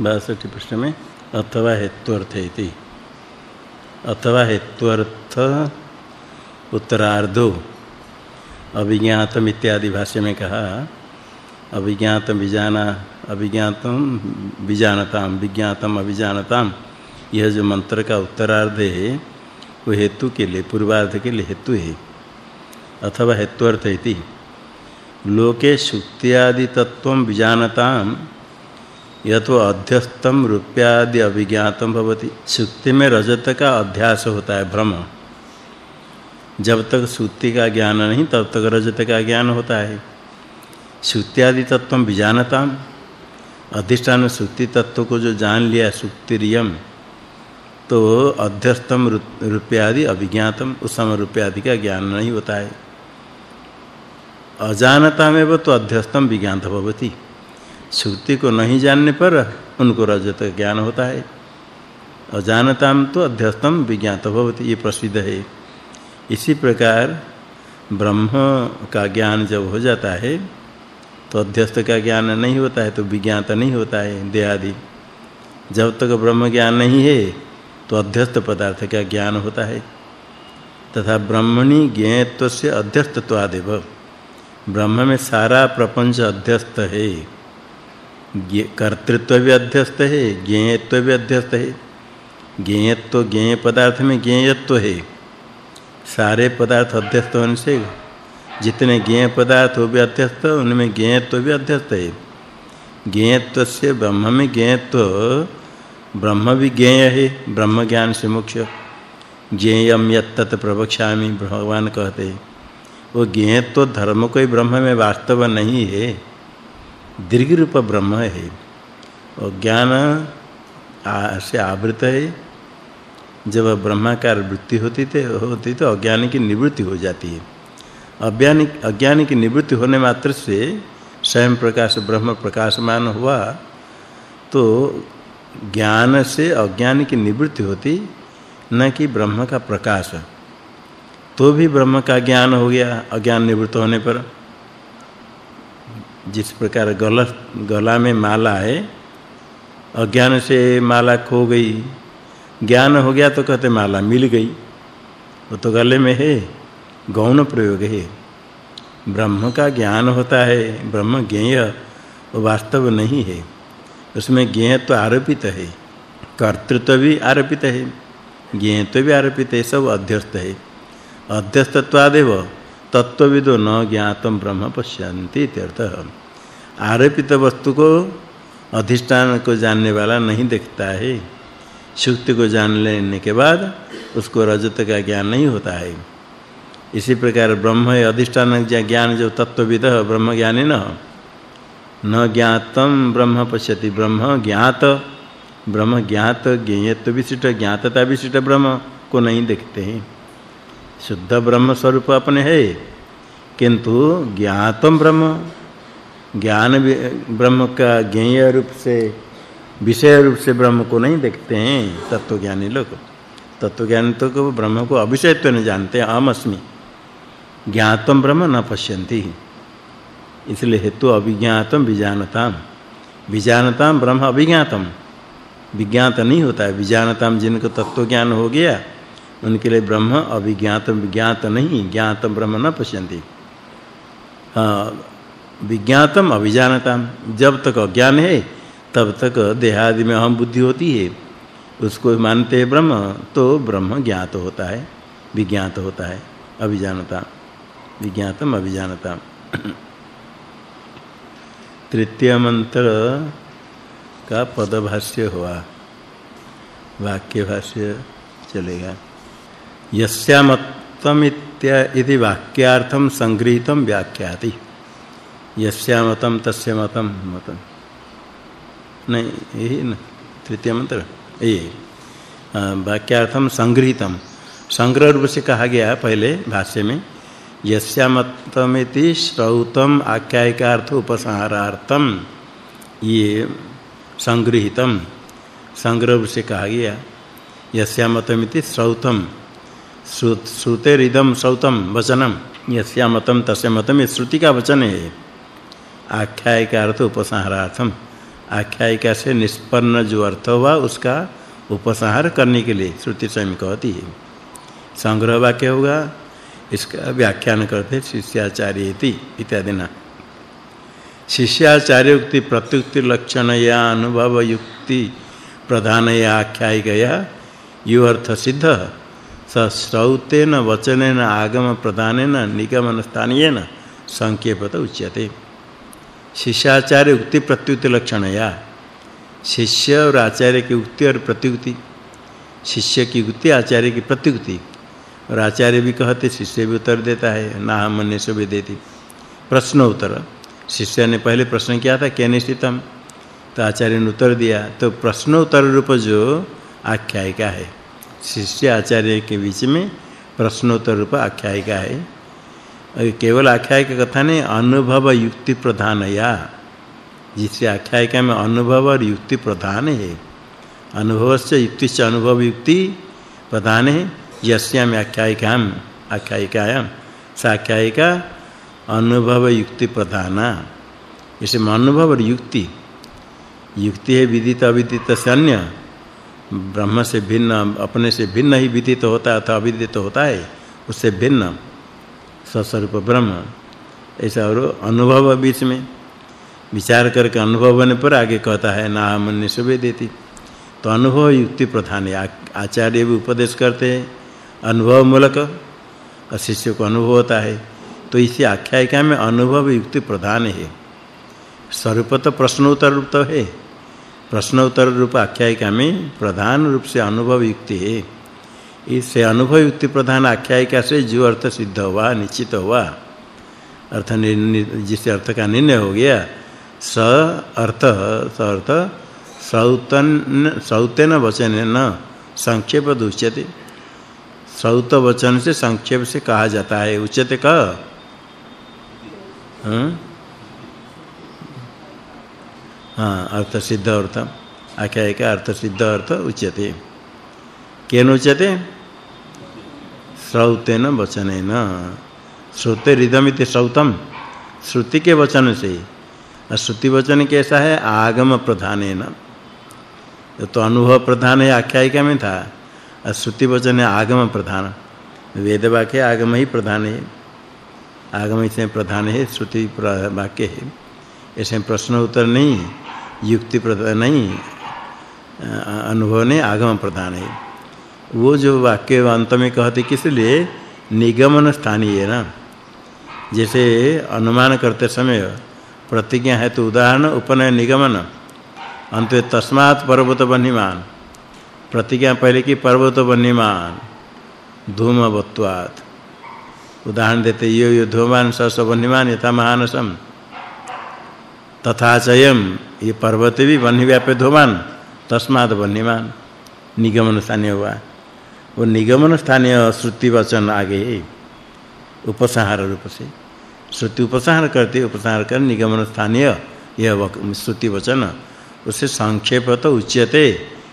बासठ प्रश्न में, अथवा हेत्वर्थ इति। अथवा हेत्वर्थ उत्तरार्धो। अभिज्ञातम इत्यादि भाष्य में कहा, अभिज्ञातम विजाना, अभिज्ञातम विजानताम, विज्ञातम अभिजानताम, यह जो मंत्र का उत्तरार्ध है, वो हेतु के लिए, पूर्वार्ध के लिए हेतु है। अथवा हेत्वर्थ इति। लोके शुक्त्यादि तत्व विजानताम यतो अध्यस्तम रूप्यादि अभिज्ञातम भवति। सुक्ति में रजत का अध्यास होता है, भ्रम। जब तक सुक्ति का ज्ञान नहीं, तब तक रजत का ज्ञान होता है। सुक्त्यादि तत्व विजानताम अधिष्ठान सुक्ति तत्व को जो जान लिया सुक्तिरियम तो अध्यस्तम रूप्यादि अभिज्ञातम, उस समय रूप्यादि का ज्ञान नहीं होता है। अजानता में तो अध्यस्तम विज्ञात भवति। श्रुति को नहीं जानने पर उनको रजत ज्ञान होता है। अजानताम तो अध्यस्तम विज्ञात भवति, ये प्रसिद्ध है। इसी प्रकार ब्रह्म का ज्ञान जब हो जाता है तो अध्यस्त का ज्ञान नहीं होता है तो विज्ञात नहीं होता है, देहादि। जब तक ब्रह्म ज्ञान नहीं है तो अध्यस्त पदार्थ का ज्ञान होता है। तथा ब्रह्मणि ज्ञेयत्व से अध्यस्तत्वादेव। ब्रह्म में सारा प्रपंच अध्यस्त है। कर्तृत्व भी अध्यस्त है ज्ञेयत्व भी अध्यस्त है। ज्ञेयत्व, ज्ञेय पदार्थ में ज्ञेयत्व है। सारे पदार्थ अध्यस्त होने से जितने ज्ञेय पदार्थ हो भी अध्यस्त, उनमें ज्ञेयत्व भी अध्यस्त है। ज्ञेयत्व से ब्रह्म में ज्ञेयत्व, ब्रह्म भी ज्ञेय है, ब्रह्म ज्ञान से मुख्य ज्ञेयम यत्तत प्रवक्ष्यामि, भगवान कहते वो ज्ञेयत्व धर्म कोई ब्रह्म में वास्तव नहीं है। दीर्घ रूप ब्रह्म है और ज्ञान से आवृत है। जब ब्रह्माकार वृत्ति होती थे, होती तो अज्ञान की निवृत्ति हो जाती है। अज्ञान अज्ञान की निवृत्ति होने मात्र से स्वयं प्रकाश, ब्रह्म प्रकाशमान हुआ तो ज्ञान से अज्ञान की निवृत्ति होती, न कि ब्रह्म का प्रकाश। तो भी ब्रह्म का ज्ञान हो गया, अज्ञान निवृत्त होने पर। जिस प्रकार गला गला में माला है, अज्ञान से माला खो गई। ज्ञान हो गया तो कहते माला मिल गई। वो तो गले में है, गौण प्रयोग है। ब्रह्म का ज्ञान होता है, ब्रह्म ज्ञेय, वो वास्तव नहीं है। उसमें ज्ञेय तो आरोपित है, कर्तृत्व भी आरोपित है, ज्ञेय तो भी आरोपित है, सब अध्यस्त है। अध्यस्तत्वादेव तत्वविदो न ज्ञातम ब्रह्म पश्यन्ति इत्यर्थ। आरोपित वस्तु को अधिष्ठान को जानने वाला नहीं देखता है। शुक्ति को जान लेने के बाद उसको रजत का ज्ञान नहीं होता है। इसी प्रकार ब्रह्म है अधिष्ठान ज्ञान जो तत्वविद ब्रह्म ज्ञानी न न ज्ञातम ब्रह्म पश्यति, ब्रह्म ज्ञात। ब्रह्म ज्ञात ज्ञेयत्व विशिष्ट, ज्ञातता विशिष्ट ब्रह्म को नहीं देखते हैं। शुद्ध ब्रह्म स्वरूप अपने है। किंतु ज्ञातम ब्रह्म, ज्ञान ब्रह्म का ज्ञेय रूप से, विषय रूप से ब्रह्म को नहीं देखते हैं तत्व ज्ञानी लोग। तत्व ज्ञानी तो को ब्रह्म को अविषयत्व नहीं जानते अहम अस्मि। ज्ञातम ब्रह्म न पश्यन्ति। इसलिए हेतु अभिज्ञातम विजानताम। विजानताम ब्रह्म अभिज्ञातम विज्ञात नहीं होता है। विजानताम जिनको तत्व ज्ञान हो गया उनके लिए ब्रह्म अभिज्ञात विज्ञात नहीं, ज्ञातम ब्रह्म न पश्यन्ति। विज्ञातम, अभिजानताम। जब तक अज्ञान है, तब तक देहादि में अहम बुद्धि होती है। उसको मानते हैं ब्रह्म तो ब्रह्म ज्ञात होता है, विज्ञात होता है, अभिजानता। विज्ञातम, अभिजानता। तृतीय मंत्र का पदभाष्य हुआ। वाक्य भाष्य चलेगा। यस्यामत्तम इति वाक्यार्थम संगृहीतम व्याख्याति। यस्यामतम तस्य मतम मतम नहीं यही न तृतीय मंत्र ये वाक्यार्थम संगृहीतम संग्रह रूप से कहा गया पहले भाष्य में यस्यामतमिति श्रौतम आख्यायिकार्थ उपसंहारार्थम ये संगृहीतम संग्रह से कहा गया यस्यामतमिति श्रौतम श्रुतेरिदम श्रौतम वचनम यस्यामतम तस्य मतम ये श्रुति का वचन। है आख्याय का अर्थ उपसंहारार्थम आख्यायिका से निष्पन्न जो अर्थ हुआ उसका उपसंहार करने के लिए श्रुति स्वयं कहती है। संग्रह वाक्य होगा। इसका व्याख्यान करते शिष्याचार्य इति, इत्यादि ना। शिष्याचार्य युक्ति प्रत्युक्ति लक्षण या अनुभव युक्ति प्रधान या आख्यायिकया यो अर्थ सिद्ध। स श्रौतेन वचनेन आगम प्रधानेन निगमन स्थानीयन संकेपत उच्यते। शिष्याचार्य उक्ति प्रत्युक्ति लक्षण या शिष्य और आचार्य की उक्ति और प्रत्युक्ति। शिष्य की उक्ति, आचार्य की प्रत्युक्ति। और आचार्य भी कहते, शिष्य भी उत्तर देता है, ना मन से भी देती। प्रश्न उत्तर। शिष्य ने पहले प्रश्न किया था, क्या निश्चितम? तो आचार्य ने उत्तर दिया तो प्रश्न उत्तर रूप जो आख्यायिका है। शिष्य आचार्य के बीच में प्रश्नोत्तर रूप आख्यायिका है। और केवल आख्यायिका कथा नहीं, अनुभव युक्ति प्रधान या। जिससे आख्यायिका में अनुभव और युक्ति प्रधान है। अनुभव से युक्ति से अनुभव युक्ति प्रधान है। यस्याम आख्यायिकाम आख्यायिकायाम साख्यायिका अनुभव युक्ति प्रधाना। इसमें अनुभव और युक्ति। युक्ति है विदित, अविदित से अन्य ब्रह्म से भिन्न, अपने से भिन्न ही विदित होता है अथवा अविदित होता है, उससे भिन्न, सस्वरूप ब्रह्म। ऐसा और अनुभव बीच में, विचार करके अनुभव होने पर आगे कहता है ना मन सुबह देती तो अनुभव युक्ति प्रधान है। आचार्य भी उपदेश करते हैं, अनुभव मूलक, और शिष्य को अनुभव होता है। तो इसी आख्यायिका में अनुभव युक्ति प्रधान है। स्वरूप तो प्रश्नोत्तर रूप तो है। प्रश्नोत्तर रूप आख्यायिका में प्रधान रूप से अनुभव युक्ति है। इससे अनुभव युक्ति प्रधान आख्यायिका से जो अर्थ सिद्ध हुआ, निश्चित हुआ, अर्थ जिस अर्थ का निर्णय हो गया, स अर्थ स अर्थ, सौतन, सौतेन वचन न, संक्षेप दुच्यते सौत वचन से संक्षेप से कहा जाता है उच्यते कह हाँ हाँ अर्थ सिद्ध अर्थ आख्यायिका अर्थ सिद्ध अर्थ उच्यते केन उच्यते श्रौतेन वचनेन श्रुते रिदमिति श्रौतम श्रुति के वचन से और श्रुति वचन कैसा है आगम प्रधानेन तो अनुभव प्रधान है आख्यायिका में था और श्रुति वचन है आगम प्रधान वेद वाक्य आगम ही प्रधान है आगम इसमें प्रधान है श्रुति वाक्य है ऐसे प्रश्न उत्तर नहीं युक्ति प्रधान नहीं अनुभव ने आगम प्रधान है। वो जो वाक्य अंत में कहते किस लिए? निगमन स्थानीय है ना। जैसे अनुमान करते समय प्रतिज्ञा है तो उदाहरण उपनय निगमन। अंत तस्मात् पर्वत बन्हीमान। प्रतिज्ञा पहले की पर्वत बन्हीमान। धूमवत्वात्। उदाहरण देते, यो यो, धूमवान सस बन्हीमान, यथा महानसम। तथा चयम। ये पर्वत भी वन्य व्यापे धोमान तस्माद वन्यमान। निगमन स्थानीय हुआ। वो निगमन स्थानीय श्रुति वचन आगे उपसंहार रूप से। श्रुति उपसंहार करते, उपसंहार कर निगमन स्थानीय यह श्रुति वचन। उसे संक्षेप तो उच्यते।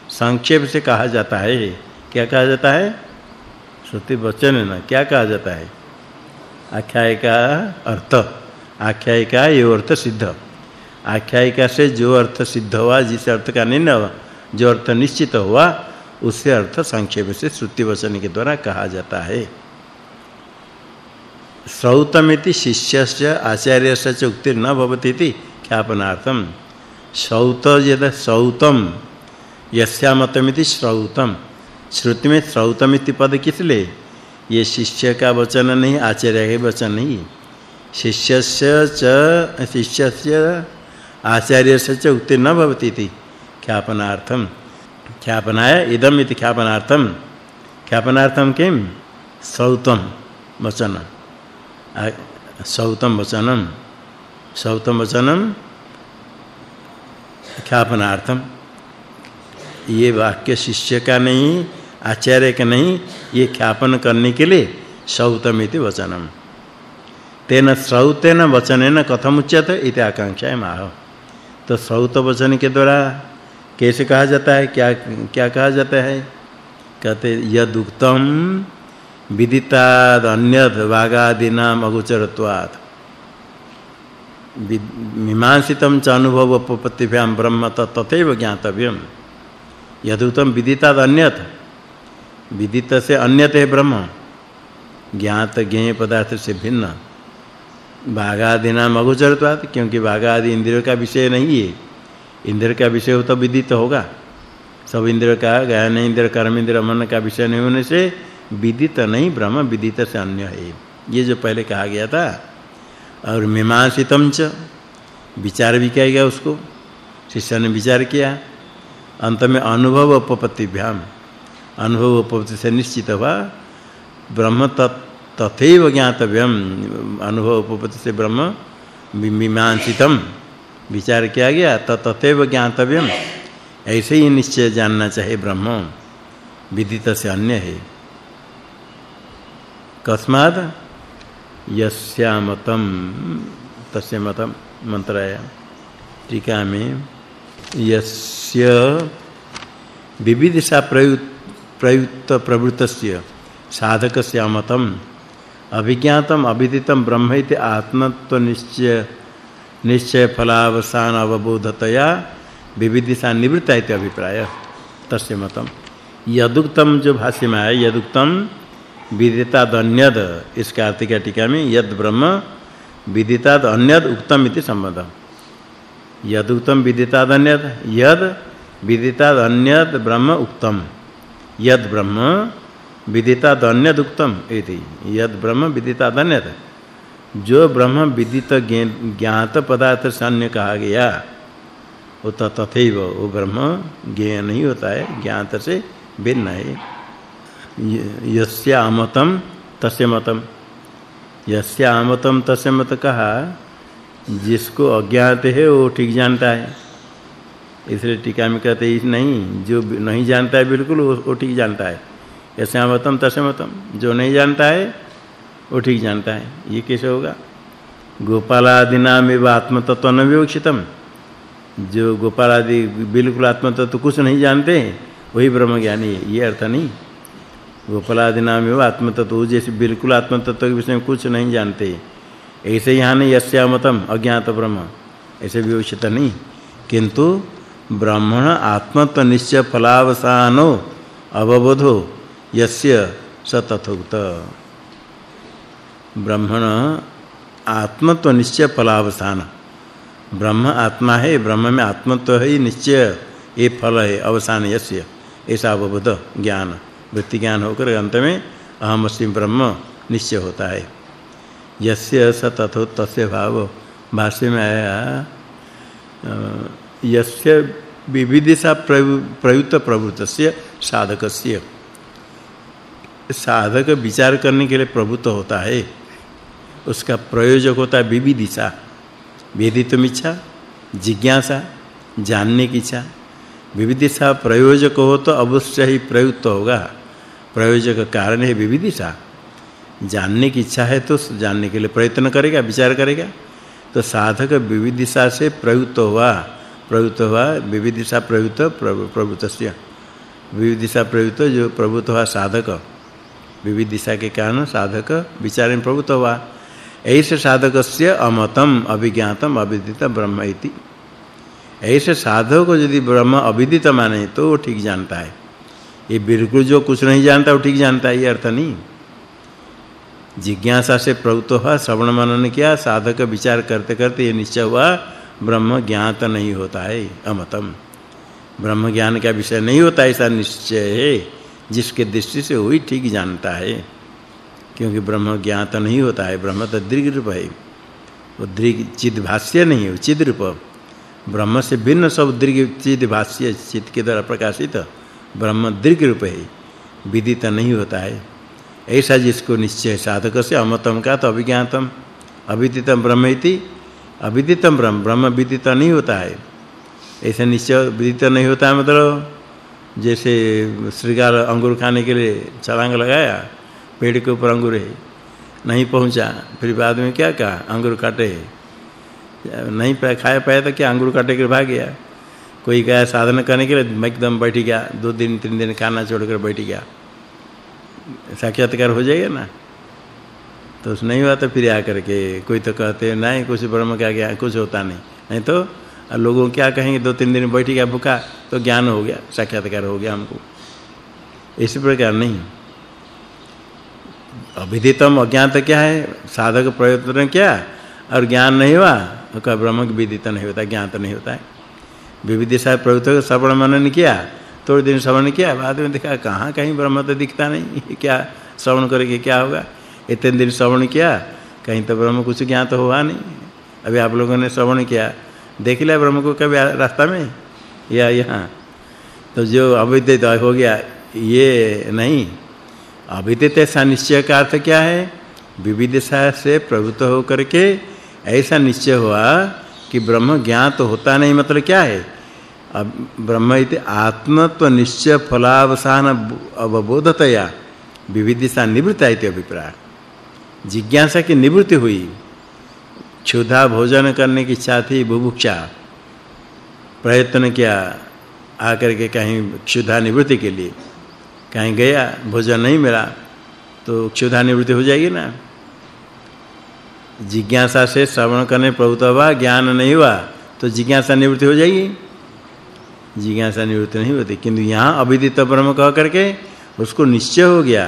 संक्षेप से कहा जाता है। क्या कहा जाता है? श्रुति वचन ना। क्या कहा जाता है? आख्यायिका अर्थ। आख्यायिका ये अर्थ सिद्ध। आख्यायिका से जो अर्थ सिद्ध हुआ, जिस अर्थ का निर्णय हुआ, जो अर्थ निश्चित हुआ, उससे अर्थ संक्षेप से श्रुति वचन के द्वारा कहा जाता है। श्रौतमिति शिष्यस्य आचार्यस्य च उक्ति न भवति इति ख्यापनार्थम। श्रौत यद श्रौतम यस्यामतमिति श्रौतम। श्रुति में श्रौतमिति पद किस लिए? ये शिष्य का वचन नहीं, आचार्य का वचन नहीं। शिष्यस्य च, शिष्यस्य आचार्य से च उक्ति न भवति इति ख्यापनार्थम ख्यापनाय इदम इति ख्यापनार्थम ख्यापनार्थम किम सौतम वचन। सौतम वचनम सौतम वचनम ख्यापनार्थम ये वाक्य शिष्य का नहीं, आचार्य का नहीं, ये ख्यापन करने के लिए सौतमिति वचनम। तेन श्रौतेन वचनेन कथम उच्यते इति आकांक्षा माह तो श्रौत वचन के द्वारा कैसे कहा जाता है? क्या क्या कहा जाता है? कहते यदुक्तम विदिताद अन्यद वागादीनाम अगोचरत्वात्। मीमांसितम च अनुभव उपपत्तिभ्याम ब्रह्म तथैव ज्ञातव्यम। यदुतम विदिताद अन्यत। विदित से अन्यत है ब्रह्म। ज्ञात ज्ञेय पदार्थ से भिन्न। भागादि नाम अगोचरत्वात् क्योंकि भागादि इंद्रियों का विषय नहीं है। इंद्र का विषय हो तो विदित होगा। सब इंद्र का, ज्ञान इंद्र कर्म इंद्र मन का विषय नहीं होने से विदित नहीं, ब्रह्म विदित से अन्य है। ये जो पहले कहा गया था। और मीमांसितम च, विचार भी किया गया उसको। शिष्य ने विचार किया। अंत में अनुभव उपपत्तिभ्याम। अनुभव उपपत्ति से निश्चित हुआ। ब्रह्म तथैव ज्ञातव्यम। अनुभव उपपत्ति से ब्रह्म मीमांसितम। विचार किया गया तथैव ज्ञातव्यम। ऐसे ही निश्चय जानना चाहिए ब्रह्म। विदित से अन्य है। कस्मात् यस्यामतम, तस्य मतम, मंत्राय। टीका में यस्य विविधिशा प्रयुक्त प्रवृत्तस्य साधकस्य अमतम अभिज्ञातम अविदितम ब्रह्म इति आत्मत्व निश्चय निश्चय फलावसान अवबोधतया विविधिशा निवृत्ता इति अभिप्राय। तस्य मतम। यदुक्तम जो भाष्य में है यदुक्तम विदिताद अन्यद इस कार्तिक टीका में यद ब्रह्म विदिताद अन्यद उक्तम इति संबंध यद उक्तम विदिताद यद विदिताद अन्यद ब्रह्म उक्तम। यद ब्रह्म विदिताद अन्यद उक्तम इति। यद ब्रह्म विदिताद अन्यद जो ब्रह्म विदित ज्ञात पदार्थ से अन्य कहा गया, वो तथैव वो ब्रह्म ज्ञेय नहीं होता है, ज्ञात से भिन्न है। यस्यामतम तस्य मतम। यस्यामतम तस्य मत कहा, जिसको अज्ञात है, वो ठीक जानता है। इसलिए टीका में कहते नहीं, जो नहीं जानता है, बिल्कुल वो ठीक जानता है। तस्य मतम जो नहीं जानता है, वो ठीक जानता है। ये कैसे होगा? गोपालादि नाम एवं आत्मतत्व न विवक्षितम। जो गोपालादि बिल्कुल आत्मतत्व तो कुछ नहीं जानते, वही ब्रह्म ज्ञानी है। ये अर्थ नहीं। गोपालादि नाम एवं आत्म तत्व जैसे बिल्कुल आत्म तत्व के विषय में कुछ नहीं जानते। ऐसे यहाँ नहीं यस्यामतम, अज्ञात ब्रह्म। ऐसे विवक्षित नहीं। किंतु ब्राह्मण आत्मत्व निश्चय फलावसानो, अवबोधो। यस्य स तथोक्त। ब्राह्मण आत्मत्व निश्चय फलावसान ब्रह्म आत्मा है, ब्रह्म में आत्मत्व है निश्चय, ये फल है, अवसान यस्य ऐसा अवबोध ज्ञान, वृत्ति ज्ञान होकर अंत में अहम अस्मि ब्रह्म निश्चय होता है। यस्य स तथो तस्य भाव, भाष्य में आया यस्य विविधिशा प्रयुक्त प्रवृत्तस्य साधकस्य। साधक विचार करने के लिए प्रभुत्व होता है। उसका प्रयोजक होता है विविधिशा वेदितुम इच्छा जिज्ञासा, जानने की इच्छा। विविधिशा प्रयोजक हो तो अवश्य ही प्रयुक्त होगा। प्रयोजक कारण है विविधिशा जानने की इच्छा है तो जानने के लिए प्रयत्न करेगा, विचार करेगा। तो साधक विविधिशा से प्रयुक्त हुआ। प्रयुक्त हुआ विविधिशा प्रयुक्त प्रवृत्तस्य विविधिशा प्रयुक्त, जो प्रभुत्व हुआ साधक। विविधिशा के कारण साधक विचार में प्रभुत्व हुआ। ऐसे साधकस्य अमतम अभिज्ञातम अविदित ब्रह्म इति। ऐसे साधक को यदि ब्रह्म अविदित माने तो वो ठीक जानता है। ये बिल्कुल जो कुछ नहीं जानता वो ठीक जानता है, ये अर्थ नहीं। जिज्ञासा से प्रवृत्त हुआ, श्रवण मनन किया, साधक विचार करते करते ये निश्चय हुआ, ब्रह्म ज्ञात नहीं होता है, अमतम। ब्रह्म ज्ञान का विषय नहीं होता ऐसा निश्चय है। जिसके दृष्टि से वही ठीक जानता है, क्योंकि ब्रह्म ज्ञात नहीं होता है, ब्रह्म तो दीर्घ रूप है। वो दीर्घ चिद भाष्य नहीं है चिद रूप। ब्रह्म से भिन्न सब दीर्घ चिद भाष्य चित के द्वारा प्रकाशित, ब्रह्म दीर्घ रूप है, विदित नहीं होता है। ऐसा जिसको निश्चय साधक से अमतम का तो अभिज्ञातम, अविदितम ब्रह्म इति, अविदितम ब्रह्म ब्रह्म विदित नहीं होता है। ऐसा निश्चय विदित नहीं होता है मतलब। जैसे श्रृंगार अंगूर खाने के लिए छलांग लगाया, पेड़ के ऊपर अंगूर है, नहीं पहुँचा, फिर बाद में क्या कहा, अंगूर काटे नहीं खाया पाया तो क्या, अंगूर काटे के भाग गया। कोई गया साधन करने के लिए एकदम बैठ गया, दो दिन, तीन दिन खाना छोड़कर बैठ गया। साक्षात्कार हो जाएगा ना? तो उस नहीं हुआ तो फिर आकर के कोई तो कहते, नहीं, कुछ ब्रह्म का ज्ञान कुछ होता नहीं। नहीं तो लोगों क्या कहेंगे, दो तीन दिन बैठ गया, भूखा तो ज्ञान हो गया, साक्षात्कार हो गया हमको। इसी प्रकार नहीं। अविदितम अज्ञात क्या है? साधक प्रयत्न क्या? और ज्ञान नहीं हुआ तो ब्रह्म की विदित नहीं होता ज्ञान तो नहीं होता है। विविदिशा प्रवृत्त श्रवण मनन किया, थोड़े दिन श्रवण किया, बाद में देखा, कहाँ कहीं ब्रह्म तो दिखता नहीं, क्या श्रवण करके क्या होगा? इतने दिन श्रवण किया, कहीं तो ब्रह्म कुछ ज्ञान तो हुआ नहीं। अभी आप लोगों ने श्रवण किया देख लिया ब्रह्म को कभी रास्ता में? या यहाँ? तो जो अविदित हो गया, ये नहीं। अविदित ऐसा निश्चय का अर्थ क्या है? विविधता से प्रभुत्व होकर के ऐसा निश्चय हुआ कि ब्रह्म ज्ञात तो होता नहीं मतलब क्या है? अब ब्रह्म इति आत्मत्व निश्चय फलावसान अवबोधतया। विविधता निवृत्ता इति अभिप्राय। जिज्ञासा की निवृत्ति हुई। क्षुधा भोजन करने की इच्छा थी, बुभुक्षा। प्रयत्न किया आकर के कहीं क्षुधा निवृत्ति के लिए। कहीं गया, भोजन नहीं मिला तो क्षुधा निवृत्ति हो जाएगी ना। जिज्ञासा से श्रवण करने प्रभुत्व हुआ, ज्ञान नहीं हुआ तो जिज्ञासा निवृत्ति हो जाएगी। जिज्ञासा निवृत्ति नहीं होती, किंतु यहाँ अविदित ब्रह्म कह करके उसको निश्चय हो गया।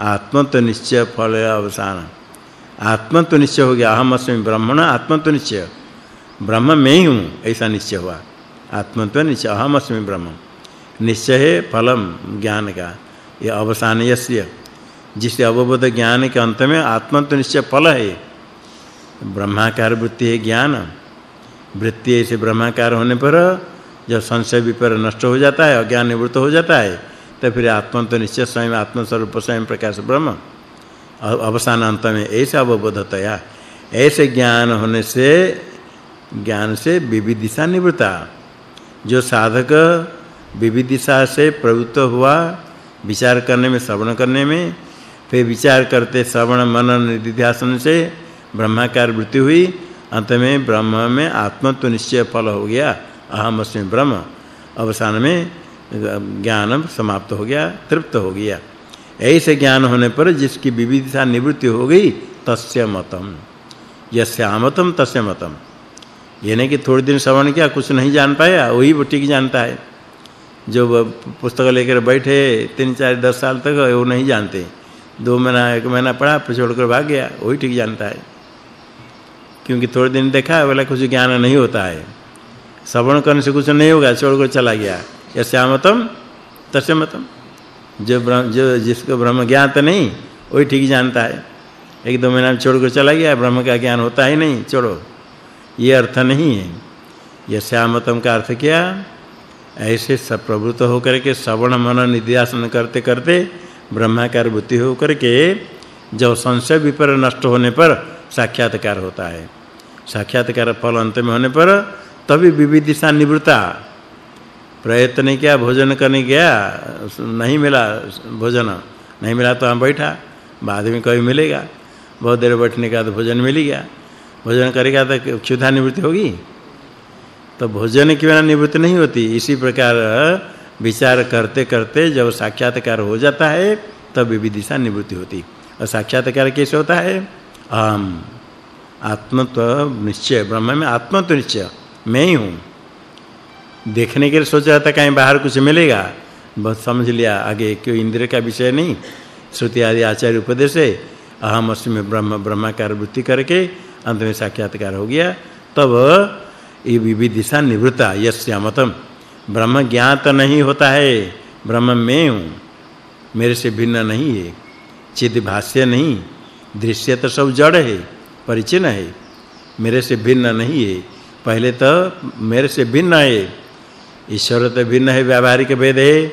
आत्मत्व निश्चय फल अवसान। आत्मत्व निश्चय हो गया। अहम अस्मि ब्रह्मण आत्मत्व निश्चय। ब्रह्म में ही हूँ, ऐसा निश्चय हुआ। आत्मत्व निश्चय, अहम अस्मि ब्रह्म। निश्चय है फलम, ज्ञान का। ये अवसान यस्य जिससे अवबोध ज्ञान के अंत में आत्मत्व निश्चय फल है। ब्रह्माकार वृत्ति है ज्ञान। वृत्ति ऐसे ब्रह्माकार होने पर जब संशय विपर नष्ट हो जाता है, अज्ञान निवृत्त हो जाता है तो फिर आत्म तो निश्चय स्वयं आत्म स्वरूप स्वयं प्रकाश ब्रह्म। अवसान अंत में ऐसा अवबोधतया, ऐसे ज्ञान होने से, ज्ञान से विविदिशा निवृत्ता। जो साधक विविदिशा से प्रवृत्त हुआ, विचार करने में, श्रवण करने में, फिर विचार करते श्रवण मनन निधिध्यासन से ब्रह्माकार वृत्ति हुई, अंत में ब्रह्म में आत्मत्व निश्चय फल हो गया। अहम अस्मि ब्रह्म। अवसान में ज्ञान समाप्त हो गया, तृप्त हो गया। ऐसे ज्ञान होने पर जिसकी विविधता निवृत्ति हो गई, तस्य मतम। यस्यामतम तस्य मतम। ये नहीं कि थोड़े दिन श्रवण किया, कुछ नहीं जान पाया, वही वो ठीक जानता है। जो पुस्तक लेकर बैठे, तीन चार, दस साल तक, वो नहीं जानते। दो महीना, एक महीना पढ़ा छोड़कर भाग गया, वही ठीक जानता है। क्योंकि थोड़े दिन देखा, बोला, कुछ ज्ञान नहीं होता है। श्रवण करने से कुछ नहीं होगा, छोड़कर चला गया। यस्यामतम तस्मतम जो ब्रह्म, जो जिसको ब्रह्म ज्ञात नहीं, वही ठीक जानता है। एक दो महीना छोड़कर चला गया, ब्रह्म का ज्ञान होता ही नहीं, छोड़ो। ये अर्थ नहीं है। यस्यामतम का अर्थ क्या? ऐसे सप्रभुत होकर के, श्रवण मनन निध्यासन करते करते, ब्रह्माकार बुद्धि होकर के जब संशय विपर नष्ट होने पर साक्षात्कार होता है। साक्षात्कार फल अंत में होने पर तभी विविधिशा निवृत्ता। प्रयत्न किया, भोजन करने गया, नहीं मिला भोजन। नहीं मिला तो हम बैठा, बाद में कभी मिलेगा। बहुत देर बैठने का तो भोजन मिल गया। भोजन करेगा तो क्षुधा निवृत्ति होगी। तो भोजन के बिना निवृत्ति नहीं होती। इसी प्रकार विचार करते करते जब साक्षात्कार हो जाता है, तब विविधिशा निवृत्ति होती। और साक्षात्कार कैसे होता है? अहम। आत्मत्व निश्चय। ब्रह्म में आत्मत्व निश्चय। मैं ही हूँ। देखने के लिए सोच था कहीं बाहर कुछ मिलेगा। बस समझ लिया, आगे क्यों इंद्र का विषय नहीं? श्रुति आदि आचार्य उपदेश है, अहम अस्मि ब्रह्म, ब्रह्माकार वृत्ति करके अंत में साक्षात्कार हो गया। तब ये विविधिशा निवृत्ता, यस्यामतम। ब्रह्म ज्ञात नहीं होता है, ब्रह्म मैं हूँ। मेरे से भिन्न नहीं है चिद भाष्य नहीं, दृश्य तो सब जड़ है, परिचिन है। मेरे से भिन्न नहीं है, पहले तो मेरे से भिन्न है। ईश्वर तो भिन्न है, व्यावहारिक भेद है।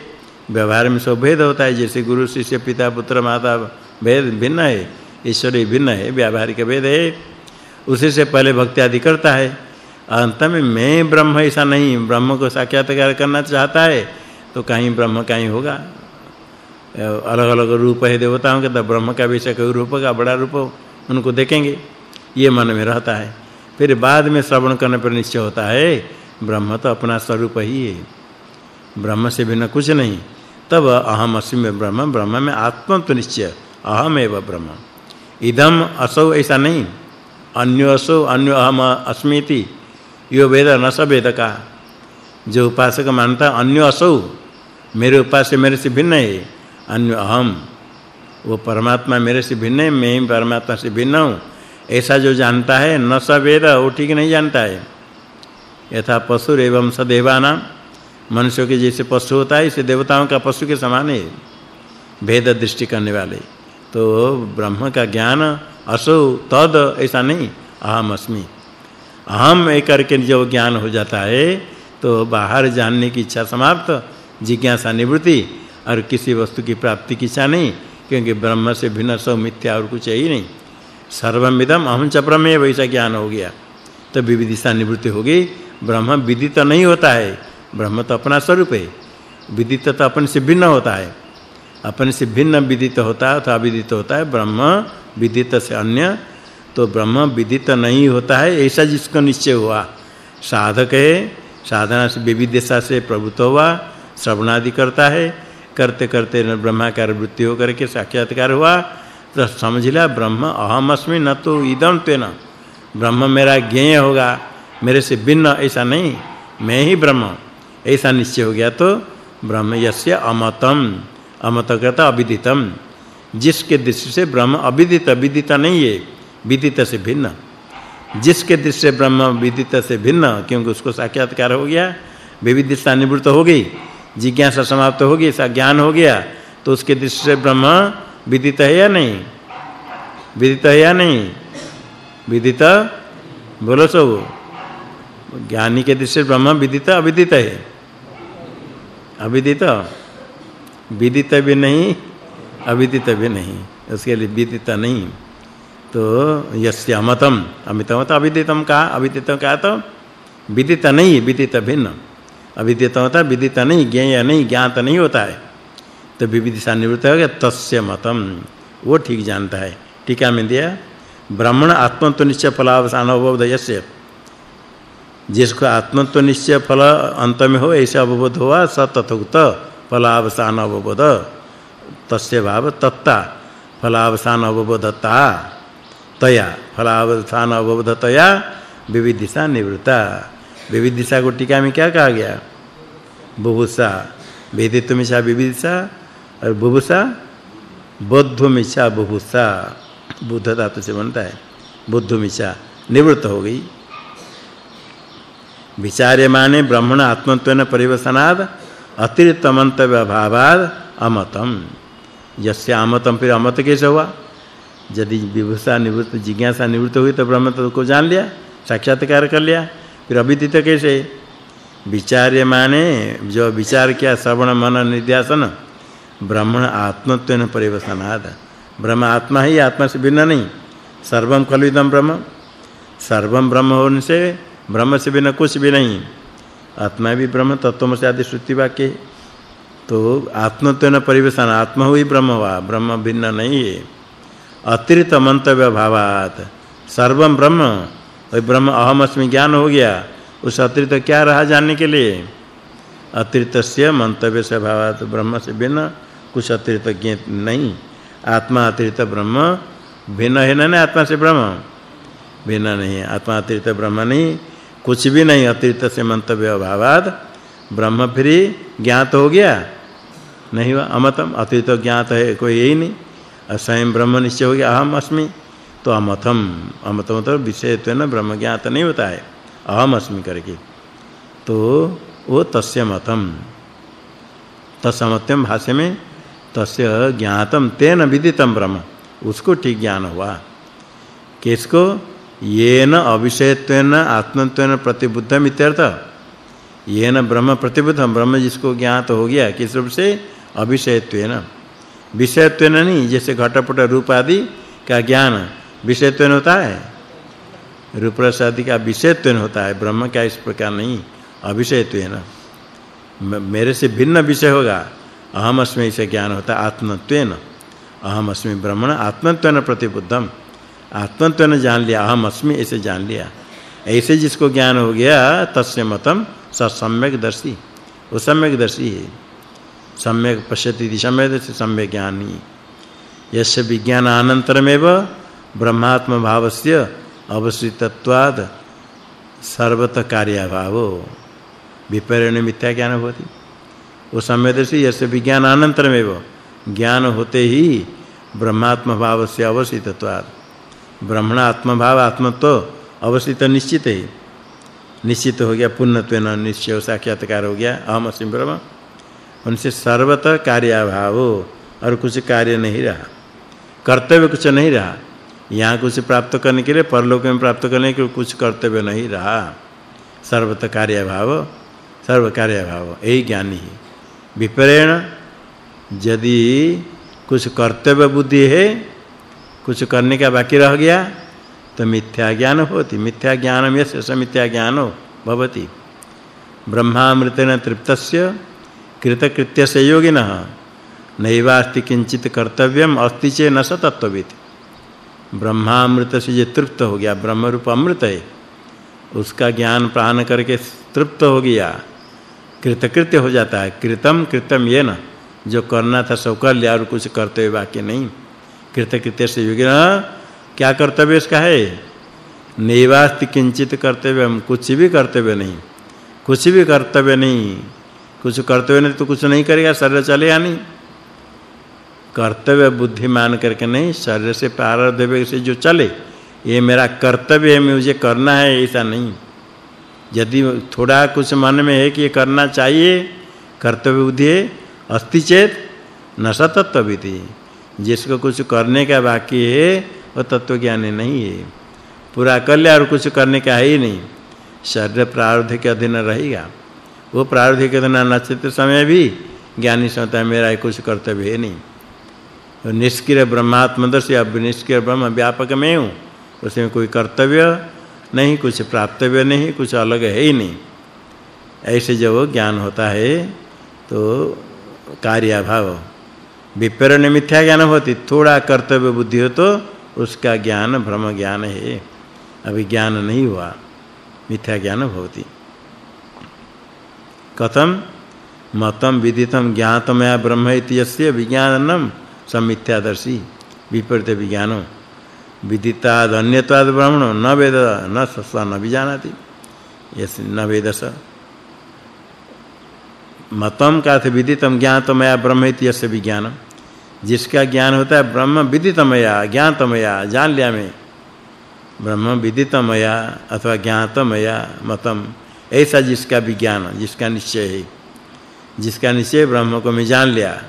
व्यवहार में सब भेद होता है, जैसे गुरु, शिष्य, पिता, पुत्र, माता, भेद भिन्न है। ईश्वर भिन्न है, व्यावहारिक भेद है। उसी से पहले भक्ति आदि करता है। अंत में मैं ब्रह्म ऐसा नहीं, ब्रह्म को साक्षात्कार करना चाहता है तो कहीं ब्रह्म कहीं होगा। अलग-अलग रूप है देवताओं के तो ब्रह्म का विषय कोई रूप का बड़ा रूप उनको देखेंगे। ये मन में रहता है। फिर बाद में श्रवण करने पर निश्चय होता है ब्रह्म तो अपना स्वरूप ही है। ब्रह्म से बिना कुछ नहीं। तब अहम अस्मि ब्रह्म ब्रह्म में आत्म तो निश्चय। अहम एव ब्रह्म। इदम असौ ऐसा नहीं। अन्य असौ, अन्य अहम अस्मिति। यो वेद न स वेद का जो उपासक मानता अन्य असौ। मेरे उपास्य मेरे से भिन्न है। अन्य अहम। वो परमात्मा मेरे से भिन्न है, मैं ही परमात्मा से भिन्न हूँ। ऐसा जो जानता है, न स वेद, वो ठीक नहीं जानता है। यथा पशु एवं सदेवानाम मनुष्य के जैसे पशु होता है, इसे देवताओं का पशु के समान है। भेद दृष्टि करने वाले। तो ब्रह्म का ज्ञान असो, तद ऐसा नहीं, अहम अस्मि। अहम एक करके जो ज्ञान हो जाता है तो बाहर जानने की इच्छा समाप्त, जिज्ञासा निवृत्ति, और किसी वस्तु की प्राप्ति की इच्छा नहीं, क्योंकि ब्रह्म से भिन्न सब मिथ्या और कुछ है ही नहीं। सर्वमिदम अहम च ब्रह्म, वैसा ज्ञान हो गया। तो विविधिशा निवृत्ति होगी। ब्रह्म विदित नहीं होता है। ब्रह्म तो अपना स्वरूप है। विदित तो अपन से भिन्न होता है। अपन से भिन्न विदित होता है अथवा विदित होता है। ब्रह्म विदित से अन्य तो ब्रह्म विदित नहीं होता है, ऐसा जिसको निश्चय हुआ। साधक है, साधना से विविधता से प्रभुत्व हुआ, श्रवणादि करता है। करते करते ब्रह्माकार वृत्ति होकर के साक्षात्कार हुआ। तो समझ लिया, ब्रह्म अहम अस्मि न तो इदम तेन। ब्रह्म मेरा ज्ञेय होगा। मेरे से भिन्न ऐसा नहीं। मैं ही ब्रह्म। ऐसा निश्चय हो गया तो ब्रह्म यस्य अमतम। अमत करता अविदितम। जिसके दृष्टि से ब्रह्म अविदित विदित नहीं है, विदित से भिन्न। जिसके दृष्टि से ब्रह्म विदित से भिन्न, क्योंकि उसको साक्षात्कार हो गया विविधता निवृत्त हो गई, जिज्ञासा समाप्त हो गई ऐसा ज्ञान हो गया तो उसके दृष्टि से ब्रह्म विदित है या नहीं? विदित है या नहीं? विदित? बोलो सब। ज्ञानी के दृष्टि ब्रह्म विदित, अविदित है। अविदित। विदित भी नहीं, अविदित भी नहीं। उसके लिए विदित नहीं। तो यस्य अमतम अमितम तो अविदितम का अविदितम का तो विदित नहीं, विदित भिन्न। अविदित होता विदित नहीं, ज्ञेय नहीं, ज्ञात नहीं होता है। तो विविधिशा निवृत्त हो गया, तस्य मतम। वो ठीक जानता है। टीका में दिया, ब्राह्मण आत्मत्व निश्चय फलावसान अवबोध यस्य जिसको आत्मत्व निश्चय फल अंत में हो, ऐसे अवबोध हुआ, स फलावसान अवबोध। तस्य भाव तत्ता, फलावसान अवबोधता। तया, फलावसान अवबोधतया विविधिशा निवृत्ता। विविधिशा को टीका में क्या कहा गया? बुभुसा वेदित्वमिशा विविधिशा और बुभुसा बोद्धमिशा बुभुसा। बुद्ध धातु से बनता है। बुद्धमिशा निवृत्त हो गई। विचार्य माने ब्राह्मण आत्मत्वेन परिवसनाद अतिरिक्त मंतव्य अभावाद अमतम। यस्य अमतम फिर अमत कैसे हुआ? यदि विभूषा निवृत्त, जिज्ञासा निवृत्त हुई तो ब्रह्म तत्व को जान लिया? साक्षात्कार कर लिया? फिर अभिदित कैसे? विचार्य माने जो विचार किया, श्रवण, मन, निध्यासन, ब्राह्मण आत्मत्वेन परिवसनाद। ब्रह्म आत्मा ही, आत्मा से भिन्न नहीं। सर्वम खलुदम ब्रह्म। सर्वम ब्रह्म होने से ब्रह्म से बिना कुछ भी नहीं आत्मा भी ब्रह्म तत्वम से आदि श्रुति वाक्य। तो आत्मत्वेन परिवेशन, आत्मा हुई ब्रह्म हुआ ब्रह्म भिन्न नहीं है। अतिरिक्त मंतव्य भावात सर्वम ब्रह्म, वही ब्रह्म अहम अस्मि ज्ञान हो गया, उस अतिरिक्त क्या रहा जानने के लिए? अतिरिक्त से मंतव्य से भावात, ब्रह्म से भिन्न, कुछ अतिरिक्त ज्ञात नहीं। आत्मा अतिरिक्त ब्रह्म, भिन्न है ना आत्मा से ब्रह्म? भिन्न नहीं आत्मा अतिरिक्त ब्रह्म नहीं कुछ भी नहीं अतिरिक्त से मंतव्य अभावाद। ब्रह्म फिर ज्ञात हो गया। नहीं हुआ? अमतम। अतिरिक्त ज्ञात है, कोई यही नहीं। स्वयं ब्रह्म निश्चय हो गया। अहम अस्मि। तो अमतम। अमतम तो विषयत्वेन ब्रह्म ज्ञात नहीं होता है। अहम अस्मि करके। तो वो तस्य मतम। तसमत्यम भाष्य में, तस्य ज्ञातम तेन विदितम ब्रह्म। उसको ठीक ज्ञान हुआ। किसको? येन अविषयत्वेन आत्मत्वेन प्रतिबुद्धम इत्यर्थ। येन ब्रह्म प्रतिबुद्धम, ब्रह्म जिसको ज्ञात हो गया, किस रूप से? अविषयत्वेन। विषयत्वेन नहीं, जैसे घटपट रूप आदि का ज्ञान विषयत्वेन होता है। रूप रस आदि का विषयत्वेन होता है, ब्रह्म का इस प्रकार नहीं, अविषयत्वेन। मेरे से भिन्न विषय होगा अहम अस्मि इसे ज्ञान होता आत्मत्वेन। अहम अस्मि ब्रह्मण आत्मत्वेन प्रतिबुद्धम। आत्मत्व जान लिया, अहम अस्मि, ऐसे जान लिया। ऐसे जिसको ज्ञान हो गया, तस्य मतम स सम्यक दर्शी। वो सम्यक दर्शी है। सम्यक पश्यति सम्यक दर्शी, सम्यक ज्ञानी। यस्य विज्ञान अनंतरमेव ब्रह्मात्म भावस्य अवसितत्वाद सर्वत कार्याभाव विपरीण मिथ्या ज्ञान होती वो संवेदसी यसे विज्ञान अनंतरमेव ज्ञान होते ही ब्रह्मात्म भाव से अवसितत्वाद ब्रह्मणात्म भाव आत्मत्व अवसित निश्चित है। निश्चित हो गया पुण्यत्व निश्चय साक्षात्कार हो गया, अहम अस्मि ब्रह्म। उनसे सर्वतः कार्याभाव, और कुछ कार्य नहीं रहा। कर्तव्य कुछ नहीं रहा। यहाँ कुछ प्राप्त करने के लिए, परलोक में प्राप्त करने के लिए कुछ कर्तव्य नहीं रहा। सर्वतः कार्याभाव, सर्व कार्याभाव, यही ज्ञानी है। विपरेण, यदि कुछ कर्तव्य बुद्धि है कुछ करने का बाकी रह गया तो मिथ्या ज्ञान होती। मिथ्या ज्ञान में से मिथ्या ज्ञानो भवति। ब्रह्मामृतेन तृप्तस्य कृतकृत्यस्य योगिनः। नैवास्ति किंचित कर्तव्यम अस्ति चे न स तत्ववित ब्रह्मामृत से जो तृप्त हो गया ब्रह्म रूप अमृत है, उसका ज्ञान प्राण करके तृप्त हो गया, कृतकृत्य हो जाता है। कृतम कृतम ये न जो करना था सब कर लिया और कुछ कर्तव्य बाकी नहीं। कृतकृत्य से योगिना क्या कर्तव्य इसका है? नैवास्ति किंचित कर्तव्य, हम कुछ भी कर्तव्य नहीं, कुछ भी कर्तव्य नहीं, कुछ कर्तव्य नहीं तो कुछ नहीं करेगा, शरीर चलेगा नहीं? कर्तव्य बुद्धि मान करके नहीं, शरीर से प्रारब्ध से जो चले, ये मेरा कर्तव्य है, मुझे करना है, ऐसा नहीं। यदि थोड़ा कुछ मन में है कि ये करना चाहिए, कर्तव्य बुद्धि है, अस्ति चेत न सतत्वविति जिसको कुछ करने का बाकी है, वो तत्व ज्ञान नहीं है। पूरा कर लिया और कुछ करने का है ही नहीं। शरीर प्रारब्ध के अधीन रहेगा। वो प्रारब्ध के अधीन नक्षत्र समय भी। ज्ञानी समझता है, मेरा कुछ कर्तव्य है नहीं। तो निष्क्रिय ब्रह्मात्मदर्शी अब निष्क्रिय ब्रह्म व्यापक में हूँ। उसमें कोई कर्तव्य नहीं, कुछ प्राप्तव्य नहीं, कुछ अलग है ही नहीं। ऐसे जब ज्ञान होता है तो कार्याभाव विपरण मिथ्या ज्ञान होती, थोड़ा कर्तव्य बुद्धि हो तो उसका ज्ञान, भ्रम ज्ञान है। अभी ज्ञान नहीं हुआ, मिथ्या ज्ञान होती कथम? मतम विदितम ज्ञातमया ब्रह्म इति यस्य विज्ञानम समिथ्यादर्शी। विपरीत विज्ञानो। विदिताद अन्यत्वाद ब्रह्मणो, न वेद, न स न विजानाति। यस न वेदस। मतम का अर्थ विदितम ज्ञातमया ब्रह्म इति यस्य विज्ञानम। जिसका ज्ञान होता है ब्रह्म विदितमया, ज्ञातमया, जान लिया मैं। ब्रह्म विदितमया अथवा ज्ञातमया मतम ऐसा जिसका विज्ञान, जिसका निश्चय है। जिसका निश्चय ब्रह्म को मैं जान लिया।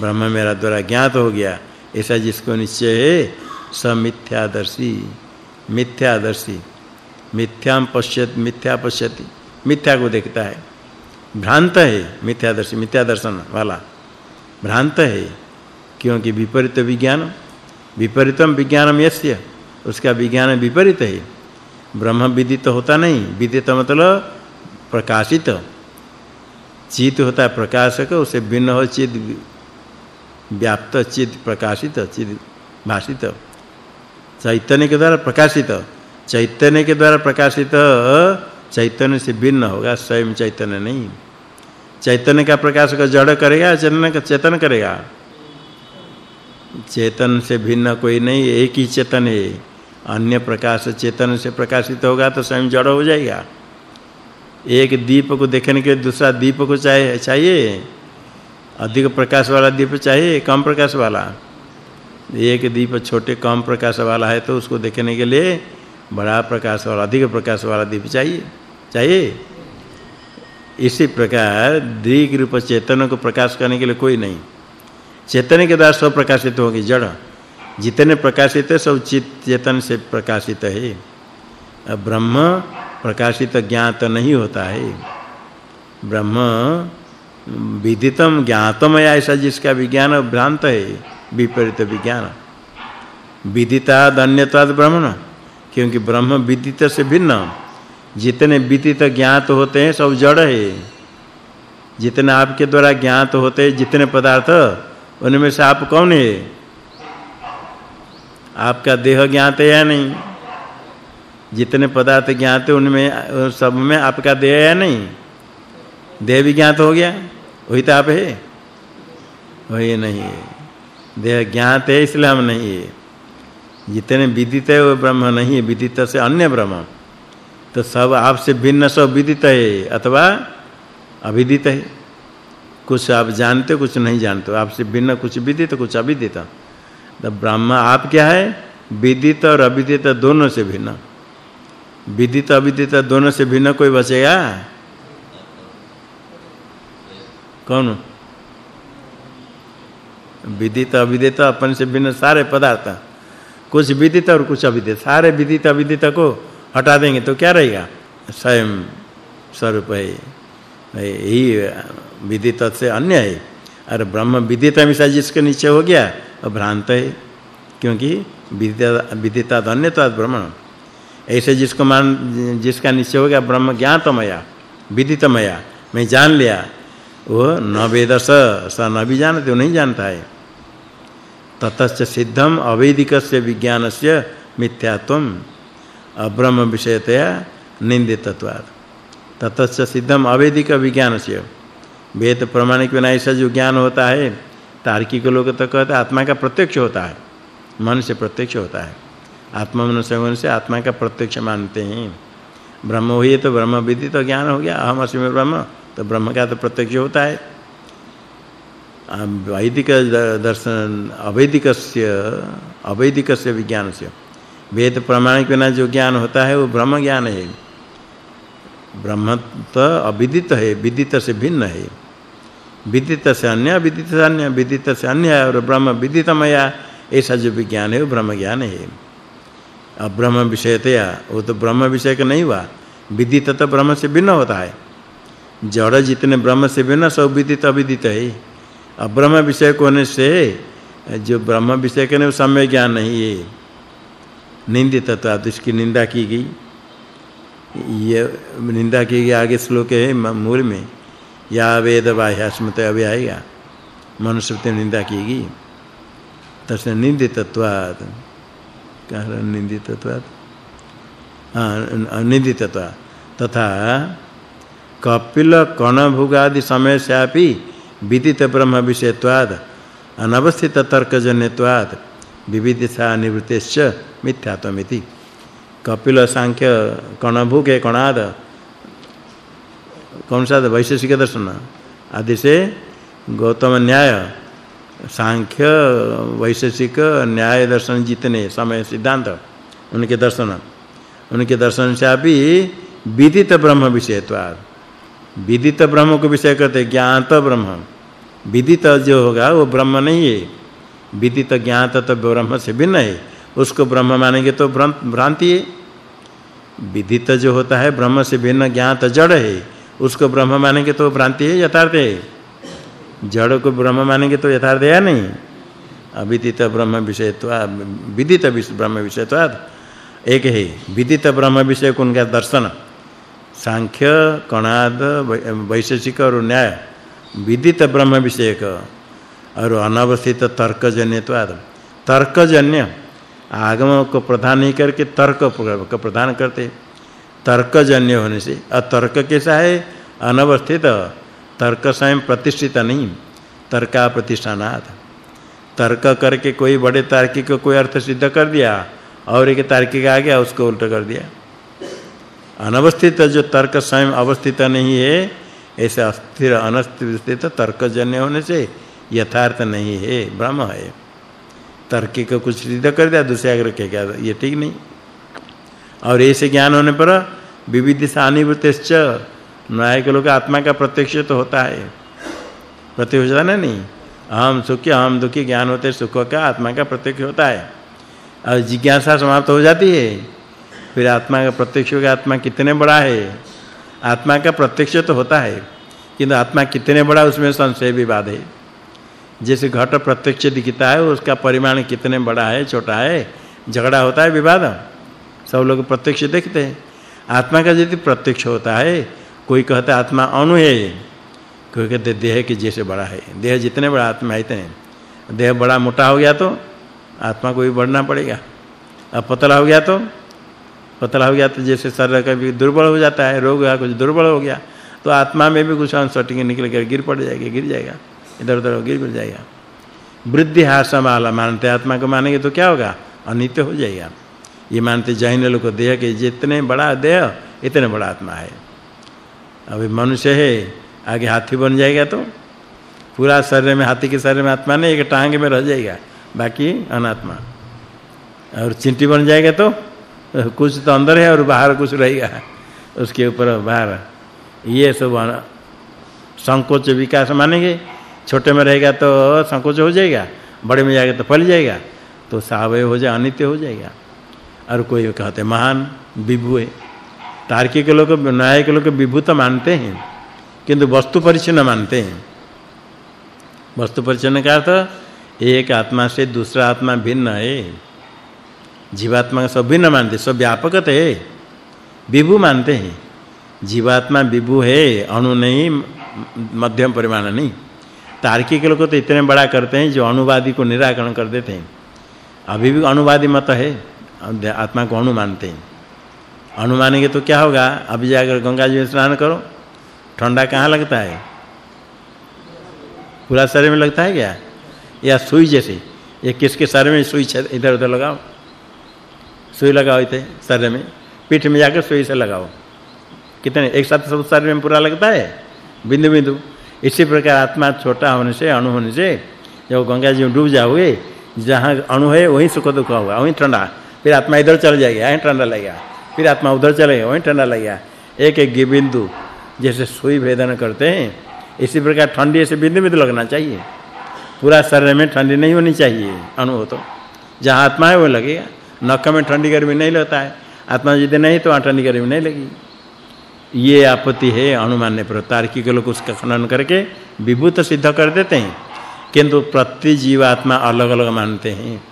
ब्रह्म मेरा द्वारा ज्ञात हो गया। ऐसा जिसको निश्चय है, स मिथ्यादर्शी। मिथ्यादर्शी। मिथ्याम पश्यत, मिथ्या पश्यति। मिथ्या को देखता है। भ्रांत है, मिथ्यादर्शी, मिथ्यादर्शन वाला। भ्रांत है, क्योंकि विपरीत विज्ञान विपरीतम विज्ञानम यस्य, उसका विज्ञान विपरीत है। ब्रह्म विदित होता नहीं, विदित मतलब प्रकाशित। चित होता है प्रकाशक, उसे भिन्न हो चित व्याप्त चित प्रकाशित चित भाषित। चैतन्य के द्वारा प्रकाशित, चैतन्य के द्वारा प्रकाशित चैतन्य से भिन्न होगा, स्वयं चैतन्य नहीं। चैतन्य का प्रकाश का जड़ करेगा, चैतन्य का चेतन करेगा। चेतन से भिन्न कोई नहीं, एक ही चेतन है। अन्य प्रकाश चेतन से प्रकाशित होगा तो स्वयं जड़ हो जाएगा। एक दीप को देखने के लिए दूसरा दीप को चाहिए चाहिए। अधिक प्रकाश वाला दीप चाहिए, कम प्रकाश वाला। एक दीप छोटे, कम प्रकाश वाला है तो उसको देखने के लिए बड़ा प्रकाश वाला, अधिक प्रकाश वाला दीप चाहिए। चाहिए। इसी प्रकार दीग रूप चेतन को प्रकाश करने के लिए कोई नहीं। चेतन के द्वारा सब प्रकाशित होगी, जड़। जितने प्रकाशित है, सब चित चेतन से प्रकाशित है। अब ब्रह्म प्रकाशित ज्ञात नहीं होता है। ब्रह्म विदितम ज्ञातम ऐसा जिसका विज्ञान भ्रांत है, विपरीत विज्ञान। विदिताद अन्यताद ब्रह्मण, क्योंकि ब्रह्म विदित से भिन्न। जितने विदित ज्ञात होते हैं, सब जड़ है। जितने आपके द्वारा ज्ञात होते हैं, जितने पदार्थ, उनमें से आप कौन है? आपका देह ज्ञात है या नहीं? जितने पदार्थ ज्ञात है, उनमें, सब में आपका देह है या नहीं? देह भी ज्ञात हो गया? वही तो आप है। वही नहीं है। देह ज्ञात है, इसलिए हम नहीं है। जितने विदित है, वो ब्रह्म नहीं है। विदित से अन्य ब्रह्म। तो सब आपसे भिन्न सब विदित है, अथवा अविदित है। कुछ आप जानते, कुछ नहीं जानते। आपसे भिन्न, कुछ विदित, कुछ अविदित। तो ब्रह्म आप क्या है? विदित और अविदित दोनों से भिन्न। विदित, अविदित दोनों से भिन्न कोई बचेगा? कौन? विदित, अविदित अपन से भिन्न सारे पदार्थ। कुछ विदित और कुछ अविदित। सारे विदित, अविदित को हटा देंगे तो क्या रहेगा? स्वयं स्वरूप है। यही विदित से अन्य है। और ब्रह्म विदित हमेशा जिसके नीचे हो गया, वो भ्रांत है, क्योंकि विदिता विदिता अन्यता ब्रह्म। ऐसे जिसको मान, जिसका निश्चय हो गया ब्रह्म ज्ञातमया, विदितमया, मैं जान लिया, वो न वेद स स न भी जानते, वो नहीं जानता है। ततश्च सिद्धम अवैदिकस्य विज्ञानस्य मिथ्यात्वम। अब्रह्म विषयतया निंदितत्वात् ततश्च सिद्धम अवैदिक विज्ञानस्य वेद प्रमाणिक बिना ऐसा जो ज्ञान होता है, तार्किक लोग तो कहते आत्मा का प्रत्यक्ष होता है। मन से प्रत्यक्ष होता है। आत्मा मन से से आत्मा का प्रत्यक्ष मानते हैं। ब्रह्म हुई तो ब्रह्म विधि तो ज्ञान हो गया। अहम अस्मि ब्रह्म तो ब्रह्म का तो प्रत्यक्ष होता है। वैदिक दर्शन, अवैदिकस्य अवैदिकस्य विज्ञानस्य। वेद प्रमाणिक बिना जो ज्ञान होता है, वो ब्रह्म ज्ञान है। ब्रह्म तो अविदित है, विदित से भिन्न है। विदित से अन्य, विदित से अन्य, विदित से अन्य, और ब्रह्म विदितमया, ऐसा जो विज्ञान है, वो ब्रह्म ज्ञान है। अब ब्रह्म विषयतया, वो तो ब्रह्म विषय का नहीं हुआ। विदित तो ब्रह्म से भिन्न होता है। जड़ जितने ब्रह्म से भिन्न, सब विदित अविदित है। अब ब्रह्म विषय होने से, जो ब्रह्म विषय के समय ज्ञान नहीं है। निंदित तो इसकी निंदा की गई। ये निंदा की गई आगे श्लोक है मूल में, या वेद बाह्य स्मृत अभी आएगा मनुष्य निंदा की गई। तस्य निंदितत्वात्। कह निंदितत्वात्? हाँ निंदितत्वात् तथा कपिल कणभुगादि समय से विदित ब्रह्म विषयत्वाद अनवस्थित तर्कजन्यत्वाद विविधता निवृत्तिश्च मिथ्यात्वमिति। कपिल सांख्य कणभुग है कणाद कौन सा वैशेषिक दर्शन। आदि से गौतम न्याय सांख्य, वैशेषिक न्याय दर्शन जितने समय सिद्धांत, उनके दर्शन। उनके दर्शन से अभी विदित ब्रह्म विषयत्वाद विदित ब्रह्म को विषय करते ज्ञात ब्रह्म। विदित जो होगा वो ब्रह्म नहीं है। विदित ज्ञात तो ब्रह्म से भिन्न है। उसको ब्रह्म मानेंगे तो भ्रांति है। विदित जो होता है, ब्रह्म से भिन्न ज्ञात जड़ है। उसको ब्रह्म मानेंगे तो भ्रांति है, यथार्थ है। जड़ को ब्रह्म मानेंगे तो यथार्थ है नहीं? अविदित ब्रह्म विषयत्व विदित ब्रह्म विषयत्व एक है, विदित ब्रह्म विषय को उनका दर्शन। सांख्य, कणाद वैशेषिक और न्याय। विदित ब्रह्म विषयक। और अनवस्थित तर्कजन्यत्वाद तर्कजन्य आगम को प्रधान नहीं करके तर्क को प्रधान करते। तर्कजन्य होने से अतर्क कैसा है? अनवस्थित, तर्क स्वयं प्रतिष्ठित नहीं तर्का प्रतिष्ठानात् तर्क करके कोई बड़े तार्किक को कोई अर्थ सिद्ध कर दिया, और एक तार्किक आ गया, उसको उल्टा कर दिया। अनवस्थित जो तर्क स्वयं अवस्थित नहीं है, ऐसे अस्थिर अनस्थित तर्कजन्य होने से यथार्थ नहीं है, ब्रह्म है। तर्क को कुछ सिद्ध कर दिया, दूसरे आगे क्या ये ठीक नहीं? और ऐसे ज्ञान होने पर विविध सानिवृत्तिश्च न्याय के लोग आत्मा का प्रत्यक्ष तो होता है। प्रत्यक्ष होता ना नहीं। हम सुखी हम दुखी ज्ञान होते सुख का, आत्मा का प्रत्यक्ष होता है। और जिज्ञासा समाप्त हो जाती है। फिर आत्मा का प्रत्यक्ष होगा आत्मा कितने बड़ा है? आत्मा का प्रत्यक्ष तो होता है, किंतु आत्मा कितने बड़ा, उसमें संशय विवाद है। जैसे घट प्रत्यक्ष दिखता है, उसका परिमाण कितने बड़ा है, छोटा है, झगड़ा होता है, विवाद। सब लोग प्रत्यक्ष देखते हैं। आत्मा का यदि प्रत्यक्ष होता है, कोई कहता है, आत्मा अणु है कोई कहते देह के जैसे बड़ा है। देह जितने बड़ा आत्मा है, इतने देह बड़ा मोटा हो गया तो आत्मा को भी बढ़ना पड़ेगा। अब पतला हो गया तो पतला हो गया तो जैसे शरीर का भी दुर्बल हो जाता है, रोग या कुछ दुर्बल हो गया तो आत्मा में भी कुछ अंश टिके निकल कर गिर पड़ जाएगा, गिर जाएगा। इधर उधर गिर गिर जाएगा। वृद्धि हासमाला मानते, आत्मा को मानेंगे तो क्या होगा? अनित्य हो जाएगा। ये मानते जैन लोग देह के जितने बड़ा देह, इतने बड़ा आत्मा है। अभी मनुष्य है, आगे हाथी बन जाएगा तो? पूरा शरीर में, हाथी के शरीर में आत्मा नहीं, एक टांग में रह जाएगा। बाकी अनात्मा। और चिंटी बन जाएगा तो? कुछ तो अंदर है और बाहर कुछ रहेगा। उसके ऊपर बाहर। ये सब संकोच विकास मानेंगे। छोटे में रहेगा तो संकोच हो जाएगा, बड़े में जाएगा तो फल जाएगा तो सावय हो जाए अनित्य हो जाएगा। और कोई कहते महान विभु है। तार्किक लोग, न्यायिक लोग विभु तो मानते हैं, किंतु वस्तु परिचय न मानते हैं। वस्तु परिचय का अर्थ, एक आत्मा से दूसरा आत्मा भिन्न है। जीवात्मा सब भिन्न मानते, सब व्यापकत है। विभु मानते हैं। जीवात्मा विभु है, अणु नहीं, मध्यम परिमाण नहीं। तार्किक लोग तो इतने बड़ा करते हैं जो अनुवादी को निराकरण कर देते हैं। अभी भी अनुवादी मत है आत्मा को अणु मानते हैं। अणु मानेंगे तो क्या होगा? अभी जाकर गंगा जी में स्नान करो। ठंडा कहाँ लगता है? पूरा शरीर में लगता है क्या? या सुई जैसे? ये किसके सर में सुई इधर उधर लगाओ। सुई लगाओ इथे शरीर में। पीठ में जाकर सुई से लगाओ। कितने? एक साथ सब शरीर में पूरा लगता है? बिंदु बिंदु इसी प्रकार आत्मा छोटा होने से, अणु होने से, जब गंगा जी में डूब जाओगे, जहाँ अणु है, वहीं सुख दुख होगा, वहीं ठंडा। फिर आत्मा इधर चल जाएगा, वहीं ठंडा लगेगा। फिर आत्मा उधर चलेगा वहीं ठंडा लगेगा। एक एक बिंदु जैसे सुई भेदन करते हैं, इसी प्रकार ठंडी ऐसे बिंदु बिंदु लगना चाहिए। पूरा शरीर में ठंडी नहीं होनी चाहिए, अणु हो तो। जहाँ आत्मा है, वो लगेगा। नक में ठंडी गर्मी नहीं लगता है। आत्मा यदि नहीं तो वहाँ ठंडी गर्मी नहीं लगेगी। ये आपत्ति है, अनुमान्य पर। तार्किक लोग उसका खनन करके विभूत सिद्ध कर देते हैं। किंतु प्रति जीवात्मा अलग-अलग मानते हैं।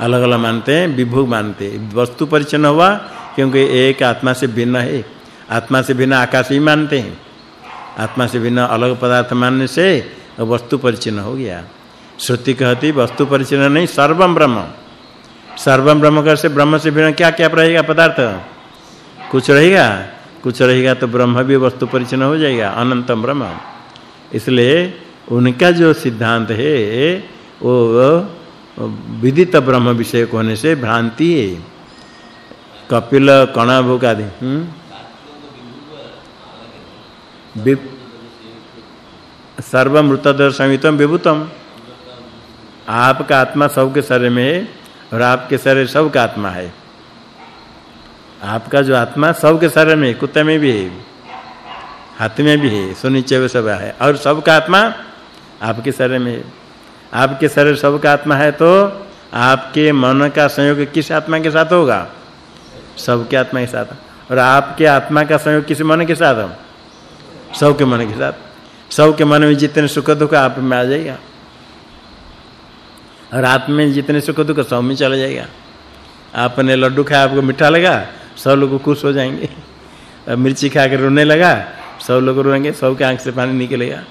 अलग-अलग मानते हैं, विभू मानते हैं। वस्तु परिचय हुआ, क्योंकि एक आत्मा से भिन्न है। आत्मा से भिन्न आकाश ही मानते हैं। आत्मा से भिन्न अलग पदार्थ मानने से वस्तु परिचय हो गया। श्रुति कहती, वस्तु परिचय नहीं सर्वम ब्रह्म। सर्वम ब्रह्म कर से ब्रह्म से भिन्न क्या-क्या रहेगा पदार्थ? कुछ रहेगा? कुछ रहेगा तो ब्रह्म भी वस्तु परिचय हो जाएगा, अनंतम ब्रह्म। इसलिए उनका जो सिद्धांत है, वो विदित ब्रह्म विषय होने से भ्रांति है। कपिल कणाभोग आदि हम्म? सर्वमृतदर संहितम विभूतम। आपका आत्मा सबके शरीर में है और आपके शरीर सबका आत्मा है। आपका जो आत्मा सबके शरीर में कुत्ते में भी है, हाथी में भी है सुनिचे में सब है। और सबका आत्मा आपके शरीर में है। आपके शरीर सबका आत्मा है तो आपके मन का संयोग किस आत्मा के साथ होगा? सबके आत्मा के साथ। और आपके आत्मा का संयोग किस मन के साथ? हो सबके मन के साथ। सबके मन में जितने सुख दुख आप में आ जाएगा। और आत्मा में जितने सुख दुख सब में चला जाएगा। आपने लड्डू खाया, आपको मीठा लगा सब लोग खुश हो जाएँगे। मिर्ची खा कर रोने लगा, सब लोग रोएँगे, सबके आँख से पानी निकलेगा।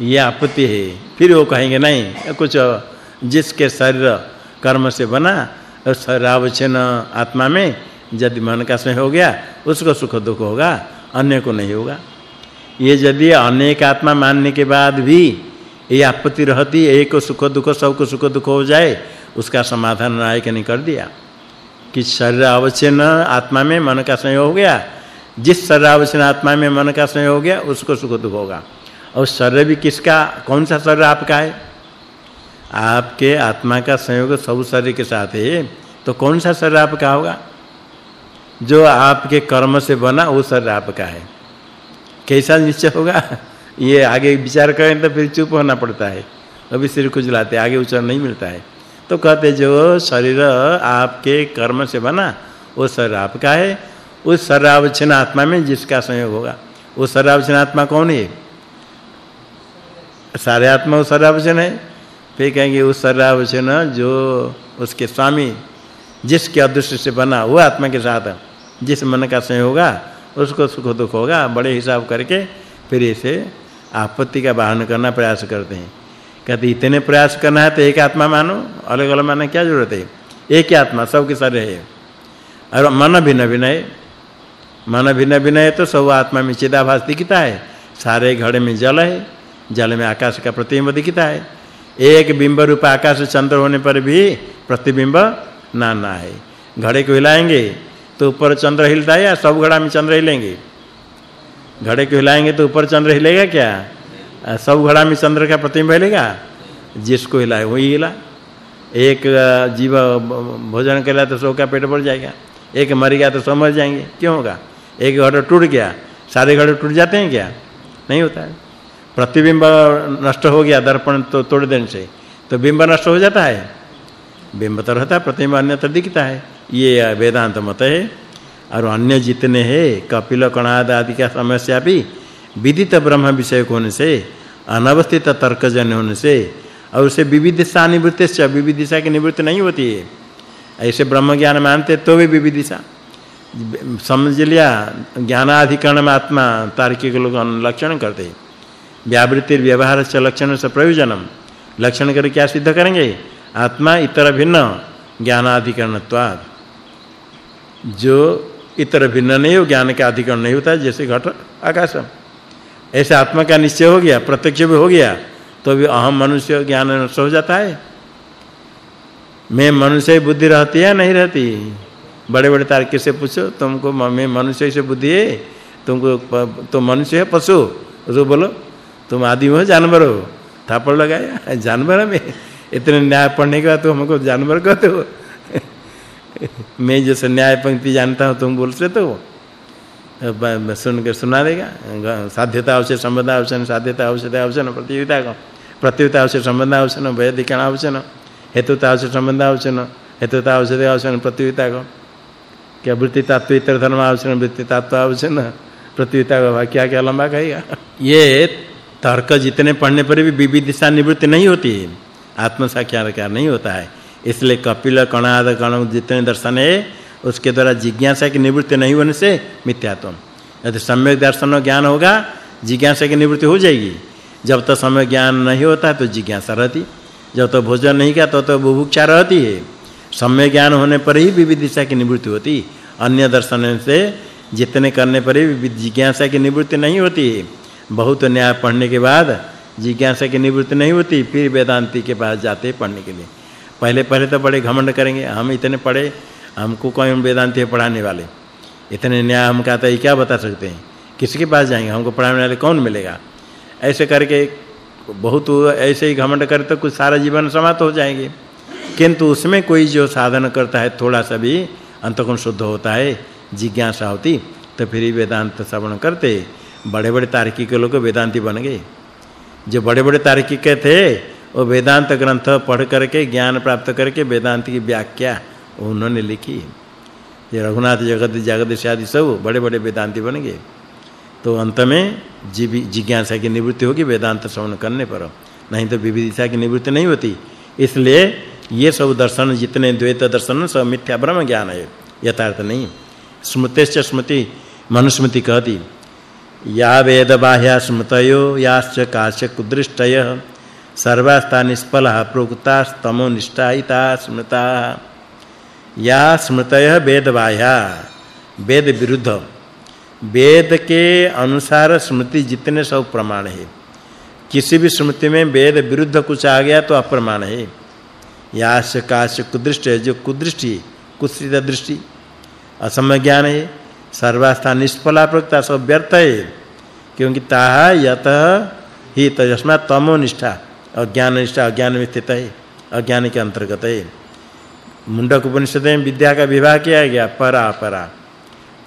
ये आपत्ति है, फिर वो कहेंगे, नहीं, कुछ जिसके शरीर कर्म से बना और आत्मा में यदि मन का स्नेह हो गया, उसको सुख दुख होगा, अन्य को नहीं होगा। ये यदि अनेक आत्मा मानने के बाद भी ये आपत्ति रहती, एक को सुख दुख, सबको सुख दुख हो जाए, उसका समाधान नायक ने कर दिया। कि शरीर अवचन आत्मा में मन का संयोग हो गया। जिस शरीर अवचन आत्मा में मन का संयोग हो गया, उसको सुख दुख होगा। और शरीर भी किसका, कौन सा शरीर आपका है? आपके आत्मा का संयोग सब शरीर के साथ है। तो कौन सा शरीर आपका होगा? जो आपके कर्म से बना, वो शरीर आपका है। कैसा निश्चय होगा? ये आगे विचार करें तो फिर चुप होना पड़ता है। अभी सिर खुजलाते आगे उच्चारण नहीं मिलता है। तो कहते, जो शरीर आपके कर्म से बना, वो शरीर आपका है। उस शरीरावचन आत्मा में जिसका संयोग होगा, वो शरीरावचन आत्मा कौन है? सारे आत्मा वो शरीरावचन है। फिर कहेंगे, उस शरीरावचन जो उसके स्वामी, जिसके अदृश्य से बना, वो आत्मा के साथ, जिस मन का संयोग होगा, उसको सुख दुख होगा, बड़े हिसाब करके फिर इसे आपत्ति का वाहन करना प्रयास करते हैं। कहते इतने प्रयास करना है तो एक आत्मा मानो। अलग अलग मानने क्या ज़रूरत है? एक ही आत्मा, सबके सारे है और मन भिन्न भिन्न है। मन भिन्न भिन्न है तो सब आत्मा में चिदाभास दिखता है। सारे घड़े में जल है, जल में आकाश का प्रतिबिंब दिखता है। एक बिंब रूप आकाश चंद्र होने पर भी प्रतिबिंब नाना है। घड़े को हिलाएँगे तो ऊपर चंद्र हिलता है या सब घड़ा में चंद्र हिलेंगे? घड़े को हिलाएँगे तो ऊपर चंद्र हिलेगा क्या? सब घड़ा में चंद्र का प्रतिबिंब हिलेगा जिसको हिलाए वही हिला। एक जीव भोजन करेगा तो सौ का पेट भर जाएगा। एक मर गया तो सब मर जाएँगे। क्यों होगा? एक घड़ा टूट गया, सारे घड़े टूट जाते हैं क्या? नहीं होता है। प्रतिबिंब नष्ट हो गया, दर्पण तो तोड़ देने से। तो बिंब नष्ट हो जाता है? बिंब तो रहता है, प्रतिबिंब अन्यत्र दिखता है। ये वेदांत मत है। और अन्य जितने हैं, कपिल, कणाद आदि का समस्या भी विदित ब्रह्म विषय होने से, अनवस्थित तर्कजन्य होने से, और उसे विविधिशा निवृत्ति से विविधिशा की निवृत्ति नहीं होती है। ऐसे ब्रह्म ज्ञान मानते तो भी विविधिशा समझ लिया, ज्ञानाधिकरण में आत्मा तार्किक लोग लक्षण करते व्यावृत्ति व्यवहार से लक्षण से प्रयोजनम। लक्षण कर क्या सिद्ध करेंगे? आत्मा इतर भिन्न, ज्ञानाधिकरणत्वाद। जो इतर भिन्न नहीं हो, ज्ञान का अधिकरण नहीं होता, जैसे घट आकाश ऐसे आत्मा का निश्चय हो गया, प्रत्यक्ष भी हो गया तो भी अहम मनुष्य ज्ञान नष्ट हो जाता है। मैं मनुष्य बुद्धि रहती है नहीं रहती? बड़े-बड़े तार्किक से पूछो, तुमको मैं मनुष्य से बुद्धि है, तुमको तो मनुष्य है पशु। तो बोलो, तुम आदि हो, जानवर हो। थापड़ लगाया, जानवर में। इतने न्याय पढ़ने के बाद तुम हमको जानवर कहते हो मैं जैसे न्याय पंक्ति जानता हूँ, तुम बोलते तो। सुन के सुना देगा। साध्यता अवश्य, संबंध अवश्य साध्यता अवश्य अवश्य प्रतियोगिता का प्रतियोगिता अवश्य, संबंध अवश्य वैदिकण अवश्य हेतुता अवश्य, संबंध अवश्य हेतुता अवश्य अवश्य प्रतियोगिता का क्या वृत्ति तत्व, इतर धर्म अवश्य वृत्ति तत्व अवश्य प्रतियोगिता का क्या क्या लंबा कहेगा ये तर्क जितने पढ़ने पर भी विविधिशा निवृत्ति नहीं होती है। आत्म साक्षात्कार नहीं होता है। इसलिए कपिल, कणाद कण जितने दर्शन है उसके द्वारा जिज्ञासा की निवृत्ति नहीं होने से मिथ्यात्व। यदि सम्यक दर्शन ज्ञान होगा, जिज्ञासा की निवृत्ति हो जाएगी। जब तक समय ज्ञान नहीं होता तो जिज्ञासा रहती। जब तक भोजन नहीं किया तो तो बुभुक्षा रहती है। सम्य ज्ञान होने पर ही विविधिशा की निवृत्ति होती। अन्य दर्शन से जितने करने पर ही जिज्ञासा की निवृत्ति नहीं होती बहुत न्याय पढ़ने के बाद जिज्ञासा की निवृत्ति नहीं होती, फिर वेदांती के पास जाते पढ़ने के लिए। पहले पहले तो बड़े घमंड करेंगे, हम इतने पढ़े हमको कौन वेदांत है पढ़ाने वाले। इतने न्याय हम कहता है क्या बता सकते हैं? किसके पास जाएँगे? हमको पढ़ाने वाले कौन मिलेगा? ऐसे करके बहुत ऐसे ही घमंड करे तो कुछ सारा जीवन समाप्त हो जाएँगे। किंतु उसमें कोई जो साधन करता है, थोड़ा सा भी अंतकोण शुद्ध होता है, जिज्ञासा होती तो फिर वेदांत श्रवण करते। बड़े-बड़े तार्किक लोग वेदांती बन गए। जो बड़े-बड़े तार्किक थे, वो वेदांत ग्रंथ पढ़ करके, ज्ञान प्राप्त करके वेदांत की व्याख्या उन्होंने लिखी, ये रघुनाथ जगत जगदीश आदि सब बड़े-बड़े वेदांती बन गए। तो अंत में जीव, जिज्ञासा की निवृत्ति होगी, वेदांत श्रवण करने पर। नहीं तो विविधता की निवृत्ति नहीं होती। इसलिए ये सब दर्शन, जितने द्वैत दर्शन, सब मिथ्या ब्रह्म ज्ञान है। यथार्थ नहीं। स्मृतिश्च स्मृति, मनुस्मृति कहती, या वेद बाह्या स्मृतयो, याश्च काश्च कुदृष्टय सर्वास्ता निष्फला, प्रोक्ता स्तमो निष्ठायिता स्मृता। या स्मृतय वेद बाह्या वेद विरुद्ध वेद के अनुसार स्मृति जितने सब प्रमाण है। किसी भी स्मृति में वेद विरुद्ध कुछ आ गया तो अप्रमाण है। याश काश कुदृष्ट है जो कुदृष्टि, कुत्सित दृष्टि। असम ज्ञान है। सर्वास्था निष्फला प्रोक्ता सब व्यर्थ है। क्योंकि ताहा यत ही तस्मा तमो निष्ठा अज्ञान निष्ठा अज्ञान में स्थित है। अज्ञान के अंतर्गत है। मुंडक उपनिषद में विद्या का विभाग किया गया, परा परा।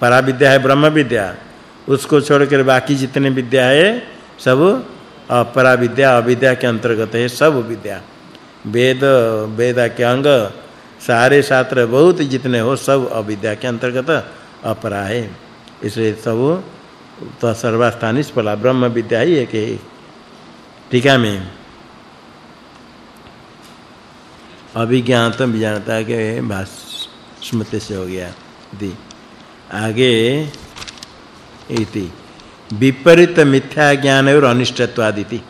परा विद्या है, ब्रह्म विद्या। उसको छोड़कर बाकी जितने विद्या है, सब अपरा विद्या, अविद्या के अंतर्गत है, सब विद्या। वेद वेद के अंग सारे शास्त्र बहुत जितने हो, सब अविद्या के अंतर्गत अपरा है। इसलिए सब तो सर्वस्थानी पला ब्रह्म विद्या ही एक है। टीका में अभिज्ञात विज्ञानता के भाष स्मृति से हो गया। दी। आगे इति। विपरीत मिथ्या ज्ञान और अनिष्टत्वादिति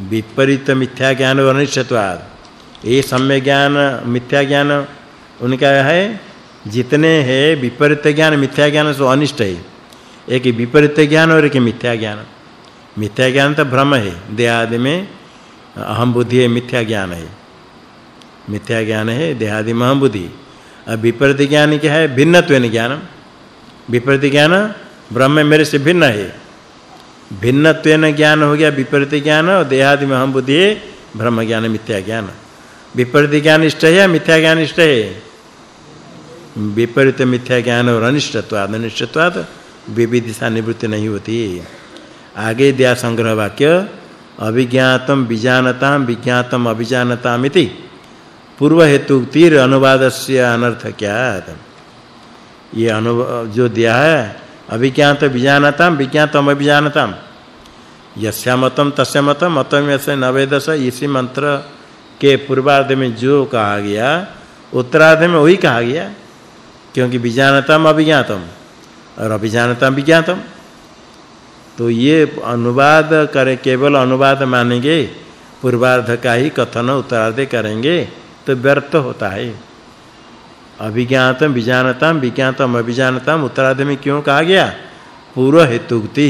विपरीत मिथ्या ज्ञान और अनिष्टत्वाद। ये सम्य ज्ञान, मिथ्या ज्ञान, उनका है, जितने है, विपरीत ज्ञान, मिथ्या ज्ञान, सो अनिष्ट है। एक विपरीत ज्ञान और एक मिथ्या ज्ञान। मिथ्या ज्ञान तो भ्रम है। देह आदि में अहम बुद्धि है, मिथ्या ज्ञान है। मिथ्या ज्ञान है, देहादि में अहम बुद्धि अब विपरीत ज्ञान क्या है? भिन्नत्वेन ज्ञानम। विपरीत ज्ञान, ब्रह्म मेरे से भिन्न है। भिन्नत्वेन ज्ञान हो गया, विपरीत ज्ञान, और देहादि में हम बुद्धि ब्रह्म ज्ञान, मिथ्या ज्ञान। विपरीत ज्ञान इष्ट है या मिथ्या ज्ञान इष्ट है? विपरीत मिथ्या ज्ञान और अनिष्टत्वाद। अनिष्टत्वाद विविधिशा निवृत्ति नहीं होती। आगे दिया संग्रह वाक्य, अभिज्ञातम विजानताम विज्ञातम अभिजानतामिति। पूर्व हेतु तीर अनुवादस्य अनर्थ क्या ये अनु जो दिया है, अभिज्ञात विजानताम, विज्ञातम अभिजानताम। यस्यामतम तस्यामतम मतम यसे नवेदस इसी मंत्र के पूर्वार्ध में जो कहा गया, उत्तरार्ध में वही कहा गया, क्योंकि विजानतम अभिज्ञातम और अभिजानतम विज्ञातम। तो ये अनुवाद करे, केवल अनुवाद मानेंगे, पूर्वार्ध का ही कथन उत्तरार्ध करेंगे। तो व्यर्थ होता है। अभिज्ञातम विजानतम, विज्ञातम अभिजानतम उत्तरार्ध में क्यों कहा गया? पूर्व हेतुक्ति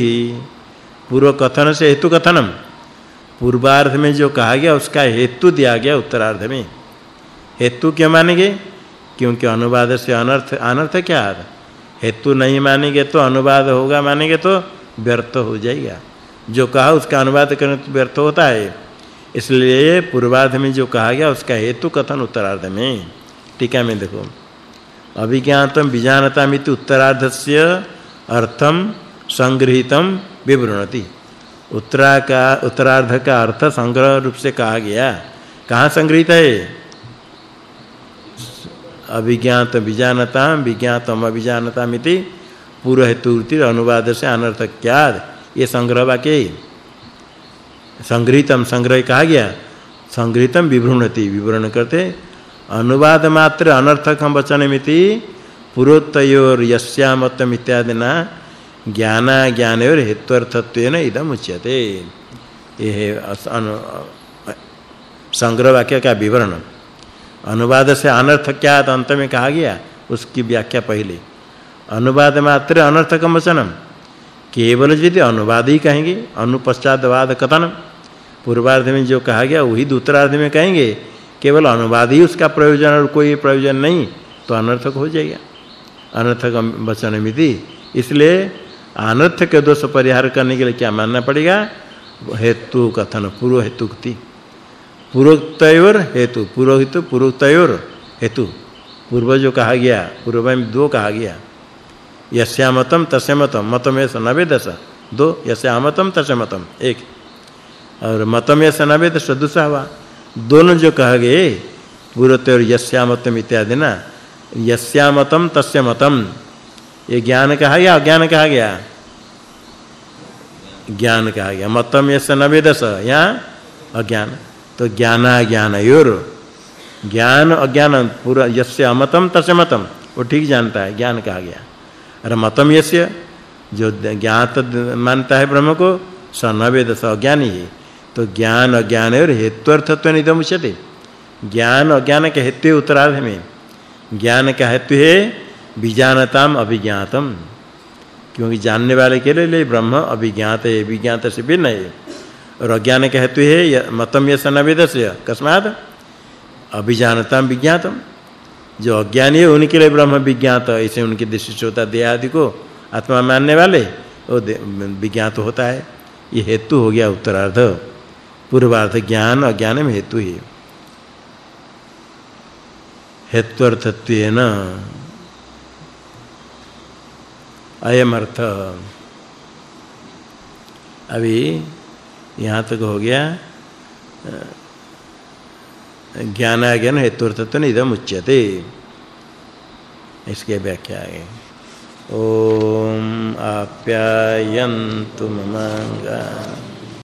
पूर्व कथन से हेतु कथनम। पूर्वार्ध में जो कहा गया, उसका हेतु दिया गया उत्तरार्ध में। हेतु क्यों मानेंगे? क्योंकि अनुवाद से अनर्थ अनर्थ क्या है? हेतु नहीं मानेंगे तो अनुवाद होगा, मानेंगे तो व्यर्थ हो जाएगा। जो कहा, उसका अनुवाद करने तो व्यर्थ होता है। इसलिए पूर्वार्ध में जो कहा गया, उसका हेतु कथन उत्तरार्ध में। टीका में देखो। अभिज्ञातम विजानतामिति उत्तरार्धस्य अर्थम संग्रहितम विवृणति। उत्तरा का उत्तरार्ध का अर्थ संग्रह रूप से कहा गया। कहाँ संग्रहित है? अभिज्ञात विजानता विज्ञातम अभिजानतामिति पूर्व हेतुति अनुवाद से अनर्थ क्या ये संग्रह वाक्य संग्रहितम संग्रह कहा गया। संग्रहितम विवृणति विवरण करते। अनुवाद मात्र अनर्थकम वचनमिति, पुरोत्तयोर यस्यामतम इत्यादिना ज्ञाना ज्ञान और हेत्वर्थत्वेन इदम उच्यते यह संग्रह वाक्य का विवरण अनुवाद से अनर्थ क्या अंत में कहा गया, उसकी व्याख्या पहले। अनुवाद मात्र अनर्थकम वचनम। केवल यदि अनुवाद ही कहेंगे अनुपश्चातवाद कथन पूर्वार्ध में जो कहा गया, वही दूसरार्ध में कहेंगे, केवल अनुवाद ही उसका प्रयोजन और कोई प्रयोजन नहीं तो अनर्थक हो जाएगा। अनर्थक वचन मिति। इसलिए अनर्थ के दोष परिहार करने के लिए क्या मानना पड़ेगा? हेतु कथन, पूर्व हेतुक्ति। पूर्वोक्तयोर हेतु पूर्व हेतु पूर्वोक्तयोर हेतु। पूर्व जो कहा गया, पूर्व में दो कहा गया। यस्यामतम, तस्यामतम मतम यस नवेदस दो, यस्यामतम, तस्यामतम, एक। और मतम यस नवेदस दूसरा हुआ दोनों जो कहा गए पूर्वोत्तर यस्यामतम इत्यादि ना। यस्यामतम तस्यामतम ये ज्ञान कहा गया, अज्ञान कहा गया? ज्ञान कहा गया। मतम यस नवेदस यहाँ अज्ञान। तो ज्ञान ज्ञान योर ज्ञान अज्ञान, पूरा यस्य अमतम तस्य मतम। वो ठीक जानता है, ज्ञान कहा गया। अरे मतम यस्य जो ज्ञात मानता है ब्रह्म को स नवेद स, अज्ञानी है। तो ज्ञान अज्ञान और हेत्वर्थत्व निदम उच्यते ज्ञान अज्ञान के हेतु उत्तरार्ध में। ज्ञान का हेतु है विजानताम अभिज्ञातम। क्योंकि जानने वाले के लिए ब्रह्म अभिज्ञात है विज्ञात से भिन्न है। और अज्ञान का हेतु है मतम यस नवेदस्य कस्मात अभिजानताम विज्ञातम। जो अज्ञानी है, उनके लिए ब्रह्म विज्ञात, ऐसे उनकी दृष्टि से होता देह आदि को आत्मा मानने वाले, वो विज्ञात होता है। ये हेतु हो गया उत्तरार्ध। पूर्वार्ध ज्ञान अज्ञान में हेतु ही। हेत्वर्थत्वेन अयम अर्थ अभी यहाँ तक हो गया ज्ञान ज्ञान हेतुर्थत्व निदम उच्यते। इसके व्याख्या है ओम आप्यायन्तु ममांगा